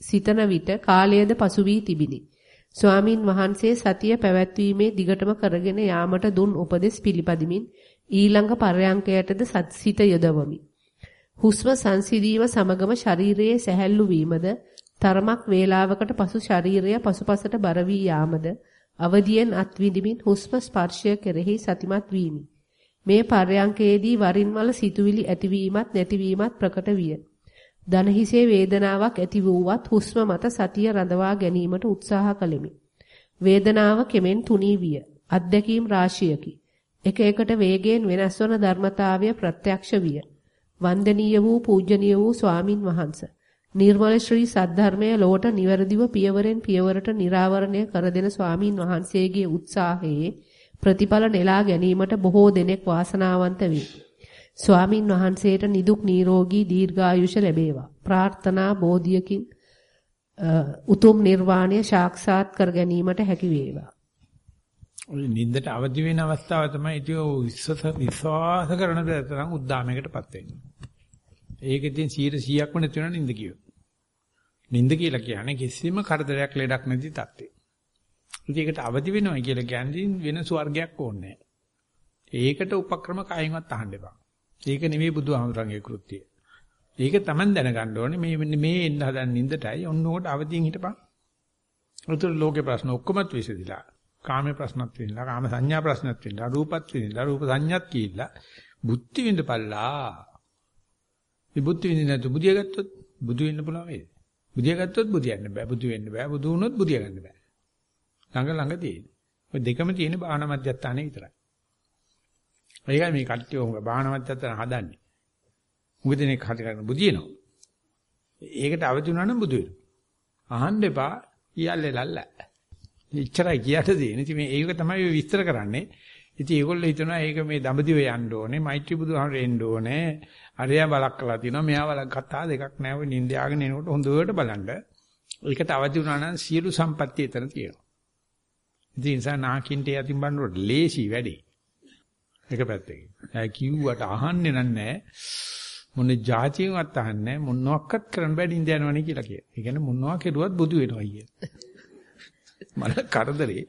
සිතන විට කාලයද පසු වී තිබිනි. ස්වාමින් වහන්සේ සතිය පැවැත්වීමේ දිගටම කරගෙන යාමට දුන් උපදෙස් පිළිපදිමින් ඊළඟ පර්යාංකයටද සිත යොදවමි. හුස්ම සංසිඳීම සමගම ශරීරයේ සැහැල්ලු වීමද තරමක් වේලාවකට පසු ශරීරය පසුපසට බර වී යාමද අවදියෙන් අත්විඳිමින් හුස්ම ස්පර්ශය කෙරෙහි සතිමත් වීමි. මේ පර්යංකයේදී වරින් වල සිතුවිලි ඇතිවීමත් නැතිවීමත් ප්‍රකට විය. දනහිසේ වේදනාවක් ඇති වූවත් හුස්ම මත සතිය රඳවා ගැනීමට උත්සාහ කළෙමි. වේදනාව කෙමෙන් තුනී විය. අත්දැකීම් රාශියකි. එක එකට වේගයෙන් වෙනස් වන ධර්මතාවය ප්‍රත්‍යක්ෂ විය. වන්දනීය වූ පූජනීය වූ ස්වාමින් වහන්සේ නිර්මල ශ්‍රී සද්ධර්මය ලොවට නිවැරදිව පියවරෙන් පියවරට निराවරණය කර දෙන ස්වාමින් වහන්සේගේ උත්සාහයේ ප්‍රතිඵල නෙලා ගැනීමට බොහෝ දෙනෙක් වාසනාවන්ත වේ. ස්වාමින් වහන්සේට නිදුක් නිරෝගී දීර්ඝායුෂ ලැබේවා. ප්‍රාර්ථනා බෝධියකින් උතුම් නිර්වාණය සාක්ෂාත් කර ගැනීමට හැකි වේවා. ඔය නින්දට අවදි වෙන අවස්ථාව තමයි ඉතින් විශ්වාස කරන තරම් උද්දාමයකටපත් වෙන්නේ. ඒක ඉතින් 100%ක්ම නැති වෙනා නින්ද කියෝ. නින්ද කියලා කියන්නේ කිසිම කරදරයක් ලෙඩක් නැති තත්ත්වය. ඉතින් ඒකට අවදි වෙනවා කියලා කියන්නේ වෙන ස්වර්ගයක් ඕනේ ඒකට උපක්‍රම කායින්වත් අහන්න එපා. ඒක නෙමෙයි බුදුහාමුදුරන්ගේ කෘත්‍යය. ඒක Taman දැනගන්න ඕනේ මේ මේ එන්න හදන නින්දටයි ඔන්න ඕකට අවදියෙන් හිටපන්. උතුර ලෝකේ ප්‍රශ්න ඔක්කොමත් විසදිලා. කාමයේ ප්‍රශ්නත් විඳලා, කාම සංඥා ප්‍රශ්නත් විඳලා, රූපත් විඳලා, රූප සංඥාත් කියලා බුද්ධි විඳපල්ලා. මේ බුද්ධි විඳින්න නැතු බුදිය ගත්තොත් බුදු වෙන්න පුළුවන් වේද? බුදිය ගත්තොත් බුදියන්න බෑ. බුදු වෙන්න බෑ. බුදු වුණොත් බුදිය ගන්න බෑ. ළඟ ළඟ තියෙන. ඔය දෙකම තියෙන භාවනා මධ්‍යස්ථානේ විතරයි. ඒකයි මේ කට්ටිය උඹ භාවනා මධ්‍යස්ථාන හදන්නේ. උඹ දෙනෙක් හද ගන්න බුදියනවා. ඒකට අවදි වුණා නම් බුදු වෙනවා. අහන්න එපා ඊයල්ලේ ලල්ල. ඉච්චරයි කියට දෙන්නේ. ඉතින් මේ ඒක තමයි විස්තර කරන්නේ. ඉතින් ඒගොල්ලෝ හිතනවා ඒක මේ දඹදිව යන්න ඕනේ, මෛත්‍රී බුදුහාමර එන්න ඕනේ. අරයා බලක් කළා තියෙනවා, මෙයා බලක් කතා දෙකක් නැහැ. ඔය නිින්ද යාගෙන එනකොට හොඳට බලන්න. ඒකට අවදි වුණා නම් සියලු සම්පත්‍ය එතන තියෙනවා. ඉතින් ඒ නිසා නාකින්ට යතින් බන්නකොට ලේසි වැඩේ. එක පැත්තකින්. ඒ කිව්වට අහන්නේ නැහැ. මොන જાතියෙන්වත් අහන්නේ මොනවාක්වත් කරන්න බෑ නිින්ද යනවනේ කියලා කියන. ඒ කියන්නේ මොනවා කෙරුවත් බුදු වෙනවා කිය. මල කරදරේ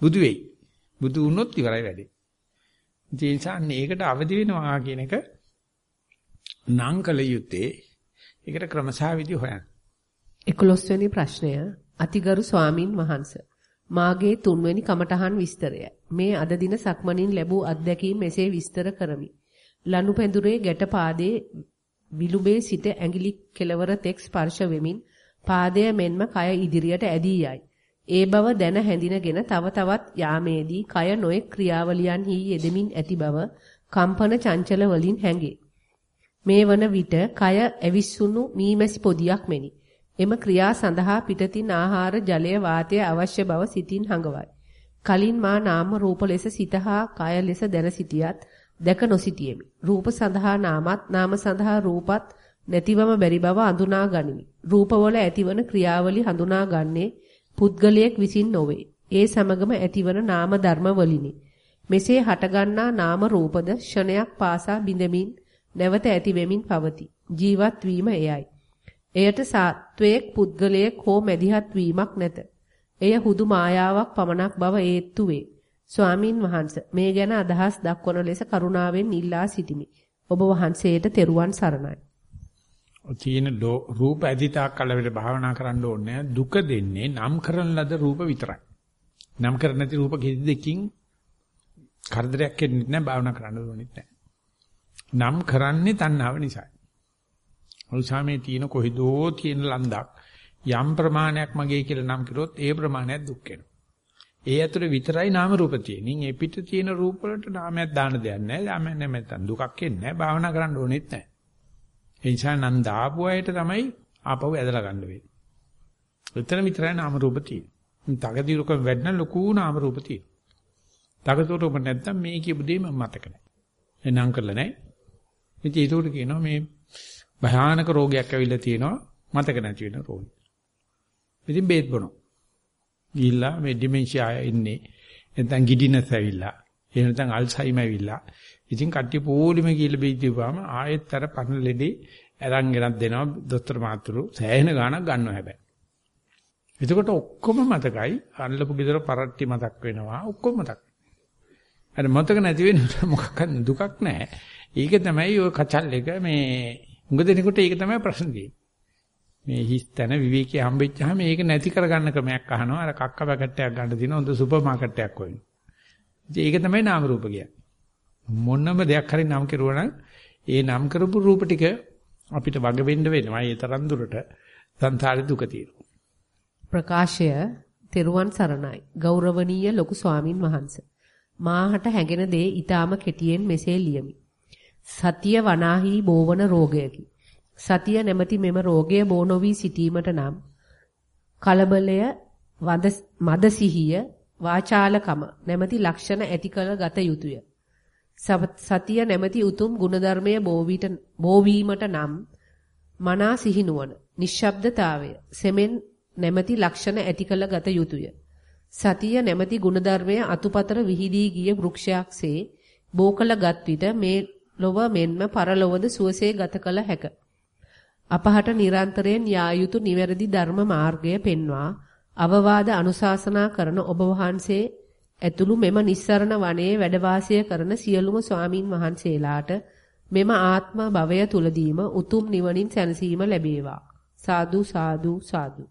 බුදු වෙයි. බුදු වුණොත් ඉවරයි වැඩේ. ඒ නිසා මේකට අවදි වෙනවා කියන එක නම් කල යුත්තේ ඒකට ක්‍රමසහවිදි හොයන්න. 11 වෙනි ප්‍රශ්නය අතිගරු ස්වාමින් වහන්සේ මාගේ තුන්වෙනි කමඨහන් විස්තරය. මේ අද දින සක්මණින් ලැබූ අත්දැකීම් මෙසේ විස්තර කරමි. ලනුපැදුරේ ගැට පාදයේ විලුඹේ සිට ඇඟිලි කෙළවර තෙක් ස්පර්ශ වෙමින් පාදය මෙන්ම කය ඉදිරියට ඇදී යයි. ඒ බව දැන හැඳිනගෙන තව තවත් යාමේදී කය නොයෙක් ක්‍රියාවලියන්හි යෙදෙමින් ඇති බව කම්පන චංචල වලින් හැඟේ. මේ වන විට කය ඇවිස්සුණු මීමැසි පොදියක් මෙනි. එම ක්‍රියා සඳහා පිටතින් ආහාර ජලය වාතය අවශ්‍ය බව සිතින් හඟවයි. කලින් මා නාම රූප ලෙස සිත හා කය ලෙස දැන සිටියත් දැක නොසිටියෙමි. රූප සඳහා නාමත් නාම සඳහා රූපත් නැතිවම බැරි බව අඳුනා ගනිමි. රූපවල ඇතිවන ක්‍රියාවලි හඳුනා ගන්නේ පුද්ගලයෙක් විසින් නොවේ. ඒ සමගම ඇතිවන නාම ධර්ම වලිනි. මෙසේ හටගන්නා නාම රූපද ෂණයක් පාසා බිඳමින් නැවත ඇති වෙමින් පවතී. ජීවත් වීම එයයි. එයට සත්වයක් පුද්ගලයෙක් හෝ මැදිහත් වීමක් නැත. එය හුදු මායාවක් පමණක් බව ඒත්තු වේ. ස්වාමින් වහන්සේ මේ ගැන අදහස් දක්වන ලෙස කරුණාවෙන් ඉල්ලා සිටිමි. ඔබ වහන්සේට තෙරුවන් සරණයි. තියෙන රූප ඇදිතාක් කලවිට භාවනා කරන්න ඕනේ දුක දෙන්නේ නම් කරන ලද රූප විතරයි. නම් කර නැති රූප කිසි දෙකින් කරදරයක් වෙන්නේ නැහැ භාවනා කරන්න ඕනෙත් නැහැ. නම් කරන්නේ තණ්හාව නිසායි. මුල්සාමේ තියෙන කොහිදෝ තියෙන ලන්දක් යම් ප්‍රමාණයක් මගේ කියලා නම් කිරොත් ඒ ප්‍රමාණයක් දුක් වෙනවා. ඒ ඇතුලේ විතරයි නාම රූප තියෙනින් ඒ පිට තියෙන රූප වලට නාමයක් දාන්න දෙයක් නැහැ. නාමයක් නැමෙතන් දුකක් එන්නේ නැහැ. භාවනා කරන්න ඕනෙත් නැහැ. ඒ නිසා නම් දාපු අයට තමයි ආපහු ඇදලා ගන්න වෙන්නේ. එතන විතරයි නාම රූප තියෙන්නේ. තකදිරුකම වැඩන ලොකු නාම රූප තියෙනවා. තකදිරුකම නැත්තම් මේ කියපු දේ මම මතක නැහැ. එනම් කරලා නැහැ. ඉතින් ඒකට කියනවා මේ භයානක රෝගයක් ඇවිල්ලා තියෙනවා මතක නැති වෙන රෝගය. ඉතින් බේත් බොනවා. ගිහිල්ලා මේ ඩිමෙන්ෂියා ඉන්නේ. නැත්නම් ගිඩිනස් ඇවිල්ලා. එහෙම නැත්නම් අල්සයිමර් ඇවිල්ලා. ඉතින් කට්ටිය පොලිම ගිහිල්ලා බේත් දීපුවාම ආයෙත් අර පරණ ලෙඩේ අරන් ගෙනත් දෙනවා දොස්තර මාතුරු සෑහෙන ගාණක් ගන්නවා හැබැයි. එතකොට ඔක්කොම මතකයි අල්ලපු ගෙදර පරට්ටි මතක් වෙනවා ඔක්කොම මතක්. අර මතක නැති වෙන මොකක්ද දුකක් නැහැ. ඒක තමයි ඔය කචල් එක මේ උඟ දෙනකොට ඒක තමයි ප්‍රශ්න තියෙන්නේ. මේ හිස් තැන විවේකී හම්බෙච්චාම ඒක නැති කරගන්න ක්‍රමයක් අහනවා. අර කක්ක පැකට්ටයක් ගන්න දින හොඳ සුපර් මාකට් එකක් වයින්. ඉතින් ඒක තමයි නාම රූප කියන්නේ. මොනම දෙයක් හරි නම් කරුවා නම් ඒ නම් කරපු රූප ටික අපිට වග වෙන්න වෙනවා. ඒ තරම් දුරට සංසාරේ දුක තියෙනවා. ප්‍රකාශය තෙරුවන් සරණයි. ගෞරවනීය ලොකු ස්වාමින් වහන්සේ. මාහට හැඟෙන දේ ඊටාම කෙටියෙන් මෙසේ ලියමි. සතිය වනාහි බෝවන රෝගයකි. සතිය නැමැති මෙම රෝගය බෝ නොවි සිටීමට නම් කලබලය මද සිහිය වාචාලකම නැමැති ලක්ෂණ ඇති කළ ගත යුතුය. සතිය නැමැති උතුම් ගුණධර්මයේ බෝවීමට නම් මනා සිහිනුවන නිශ්ශබ්දතාවය සෙමෙන් නැමැති ලක්ෂණ ඇති කළ ගත යුතුය. සතිය නැමැති ගුණධර්මයේ අතුපතර විහිදී ගිය වෘක්ෂයක්සේ බෝකල ගත් විට මේ ලොව මෙන්ම පරලොවද සුවසේ ගත කළ හැක. අපහට නිරන්තරයෙන් යා යුතු නිවැරදි ධර්ම මාර්ගය පෙන්වා අවවාද අනුශාසනා කරන ඔබ වහන්සේ ඇතුළු මෙම නිස්සරණ වනයේ වැඩ කරන සියලුම ස්වාමින් වහන්සේලාට මෙම ආත්ම භවය තුලදීම උතුම් නිවනින් සැනසීම ලැබේවා. සාදු සාදු සාදු.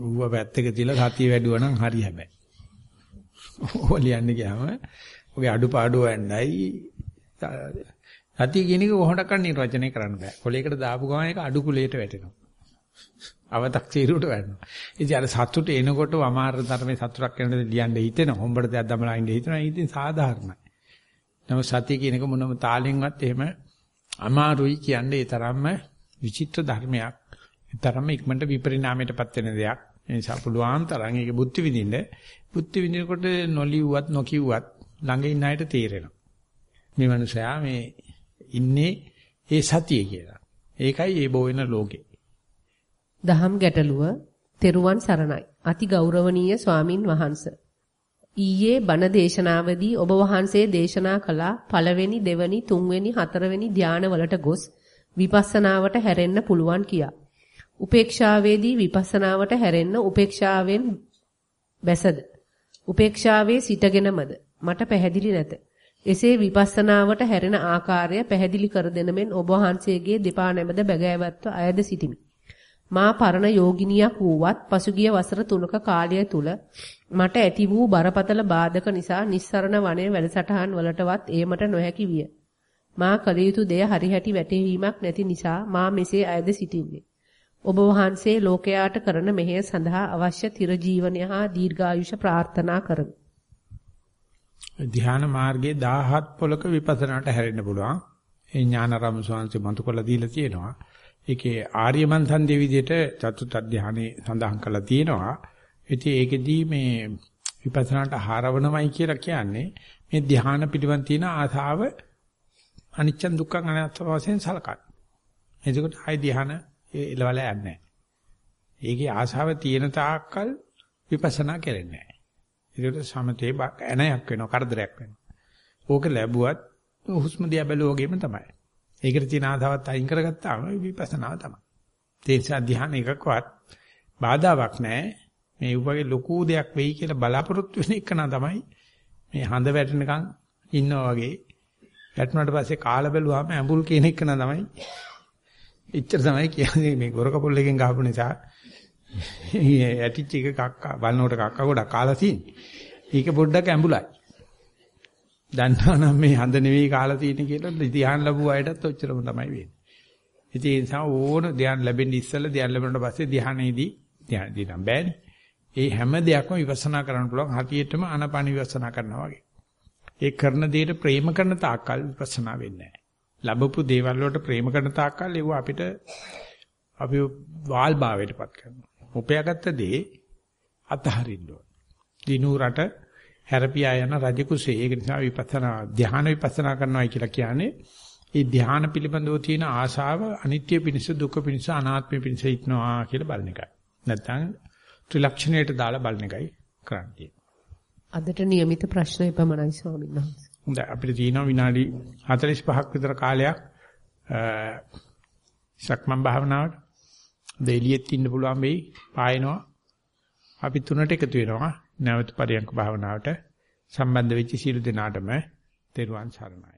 ඌව පැත්තක තියලා සතිය වැඩුවා නම් හරි හැබැයි. ඕක ලියන්න ගියාම ඔගේ අඩුපාඩු වෙන්නයි සතිය කියන එක කොහොමඩක්වත් නිර්වචනය කරන්න බෑ. කොලයකට දාපු ගමන් ඒක අඩු කුලයට වැටෙනවා. අවතක් චීරුවට වැටෙනවා. ඉතින් අර සතුට එනකොට අමාර තරමේ සතුටක් වෙනකොට ලියන්න හිතෙනවා. හොම්බට දෙයක් දමලා ඉන්න හිතෙනවා. ඉතින් සාධාරණයි. නමුත් සතිය කියන එක මොනම තාලෙන්වත් එහෙම අමාරුයි කියන්නේ ඒ තරම්ම විචිත්‍ර ධර්මයක්. ඒ තරම්ම ඉක්මනට විපරිණාමයටපත් වෙන දෙයක්. ඒ නිසා පුළුවන් තරම් ඒක බුද්ධ විදින්න. බුද්ධ විදිනකොට නොලිව්වත් නොකිව්වත් ළඟ ඉන්න අයට තේරෙනවා. මේ මනුස්සයා මේ ඉන්නේ ඒ සතිය කියලා. ඒකයි ඒ බෝ වෙන ලෝකේ. දහම් ගැටලුව තෙරුවන් සරණයි. අති ගෞරවනීය ස්වාමින් වහන්සේ. ඊයේ බණ දේශනාවදී ඔබ වහන්සේ දේශනා කළ පළවෙනි දෙවනි තුන්වෙනි හතරවෙනි ධානවලට ගොස් විපස්සනාවට හැරෙන්න පුළුවන් කියා. උපේක්ෂාවේදී විපස්සනාවට හැරෙන්න උපේක්ෂාවෙන් බැසද? උපේක්ෂාවේ සිටගෙනමද? මට පැහැදිලි නැත. එසේ විපස්සනාවට හැරෙන ආකාරය පැහැදිලි කර දෙන මෙන් ඔබ වහන්සේගේ දෙපා නැමද බැගෑවත්ව අයද සිටිමි. මා පරණ යෝගිනියක් වූවත් පසුගිය වසර 3ක කාලය තුල මට ඇති වූ බරපතල බාධක නිසා නිස්සරණ වනයේ වැඩසටහන් වලටවත් ඒමට නොහැකි විය. මා කල යුතු දෙය හරිහැටි වැටහීමක් නැති නිසා මා මෙසේ අයද සිටින්නේ. ඔබ වහන්සේ ලෝකයාට කරන මෙහෙය සඳහා අවශ්‍ය තිර ජීවනය හා දීර්ඝායුෂ ප්‍රාර්ථනා කරමි. ධ්‍යාන මාර්ගයේ 17 පොලක විපස්සනාට හැරෙන්න පුළුවන්. ඒ ඥානාරාම ස්වාමීන් මතු කළා දීලා තියෙනවා. ඒකේ ආර්යමන්තන් දෙවි විදිහට චතුත් ධ්‍යානෙ සඳහන් කරලා තියෙනවා. ඉතින් ඒකෙදී මේ විපස්සනාට හරවනමයි කියලා කියන්නේ මේ ධ්‍යාන පිළිවන් තියෙන ආසාව අනිච්ච දුක්ඛ අනාත්ම වශයෙන් සලකන. එතකොට ආයි ධ්‍යාන එලවල යන්නේ නැහැ. ඒකේ ආසාව තියෙන තාක්කල් විපස්සනා කරන්නේ නැහැ. ඒකට සමතේ ඇණයක් වෙනවා කරදරයක් වෙනවා. ඕක ලැබුවත් හුස්ම දිහා බැලුවා වගේම තමයි. ඒකට තියෙන ආදාවත් අයින් කරගත්තාම විපස්සනාව තමයි. ඒ නිසා ධ්‍යාන එකකවත් බාධාවක් නැහැ. මේ වගේ ලොකු දෙයක් වෙයි කියලා බලාපොරොත්තු වෙන එක තමයි මේ හඳ වැටෙනකන් ඉන්නවා වගේ වැටුණාට පස්සේ කාලා බැලුවාම ඇඹුල් කියන එක තමයි එච්චර තමයි කියන්නේ මේ ගොරකපොල් එකෙන් ගහපු නිසා ඇටිච් එක කක්කා බලනකොට කක්කා ගොඩක් කාලා තියෙන්නේ. ඒක පොඩ්ඩක් ඇඹුලයි. දන්නවනම් මේ හඳ නෙවෙයි කාලා තියෙන්නේ කියලා ධ්‍යාන ලැබුව අයටත් ඔච්චරම තමයි වෙන්නේ. ඉතින් ඒ නිසා ඕන ධ්‍යාන ලැබෙන්න ඉස්සෙල්ලා ධ්‍යාන ලැබුණාට පස්සේ ධ්‍යානෙදී ධ්‍යානදී නම් බෑනේ. ඒ හැම දෙයක්ම විපස්සනා කරන්න පුළුවන් හතියෙටම ආනපන විපස්සනා කරනවා වගේ. ඒ කරන දෙයට ප්‍රේම කරන තාක්කල් විපස්සනා වෙන්නේ නැහැ. ලැබපු දේවල් වලට ප්‍රේම කරන තාක්කල් ඒව අපිට අපි වාල් භාවයටපත් කරනවා. උපයාගත්ත දේ අතහරින්න ඕන. දිනුරට හැරපියා යන රජ කුසේ ඒක නිසා විපස්සනා ධ්‍යාන විපස්සනා කරනවායි කියලා කියන්නේ ඒ ධ්‍යාන පිළිබඳව තියෙන ආශාව අනිත්‍ය පිණිස දුක පිණිස අනාත්ම පිණිස ඉන්නවා කියලා බලන එකයි. නැත්නම් ත්‍රිලක්ෂණයට දාලා බලන එකයි කරන්නේ. අදට નિયમિત ප්‍රශ්න එපමණයි ස්වාමීන් වහන්සේ. හොඳයි අපිට තියෙනවා විනාඩි 45ක් විතර කාලයක් සක්මන් භාවනාවට දෙලියෙත් ඉන්න පුළුවන් වෙයි පායනවා. අපි තුනට එකතු වෙනවා නැවත පරියන්ක භාවනාවට සම්බන්ධ වෙච්ච සීල දෙනාටම තෙරුවන් සරණයි.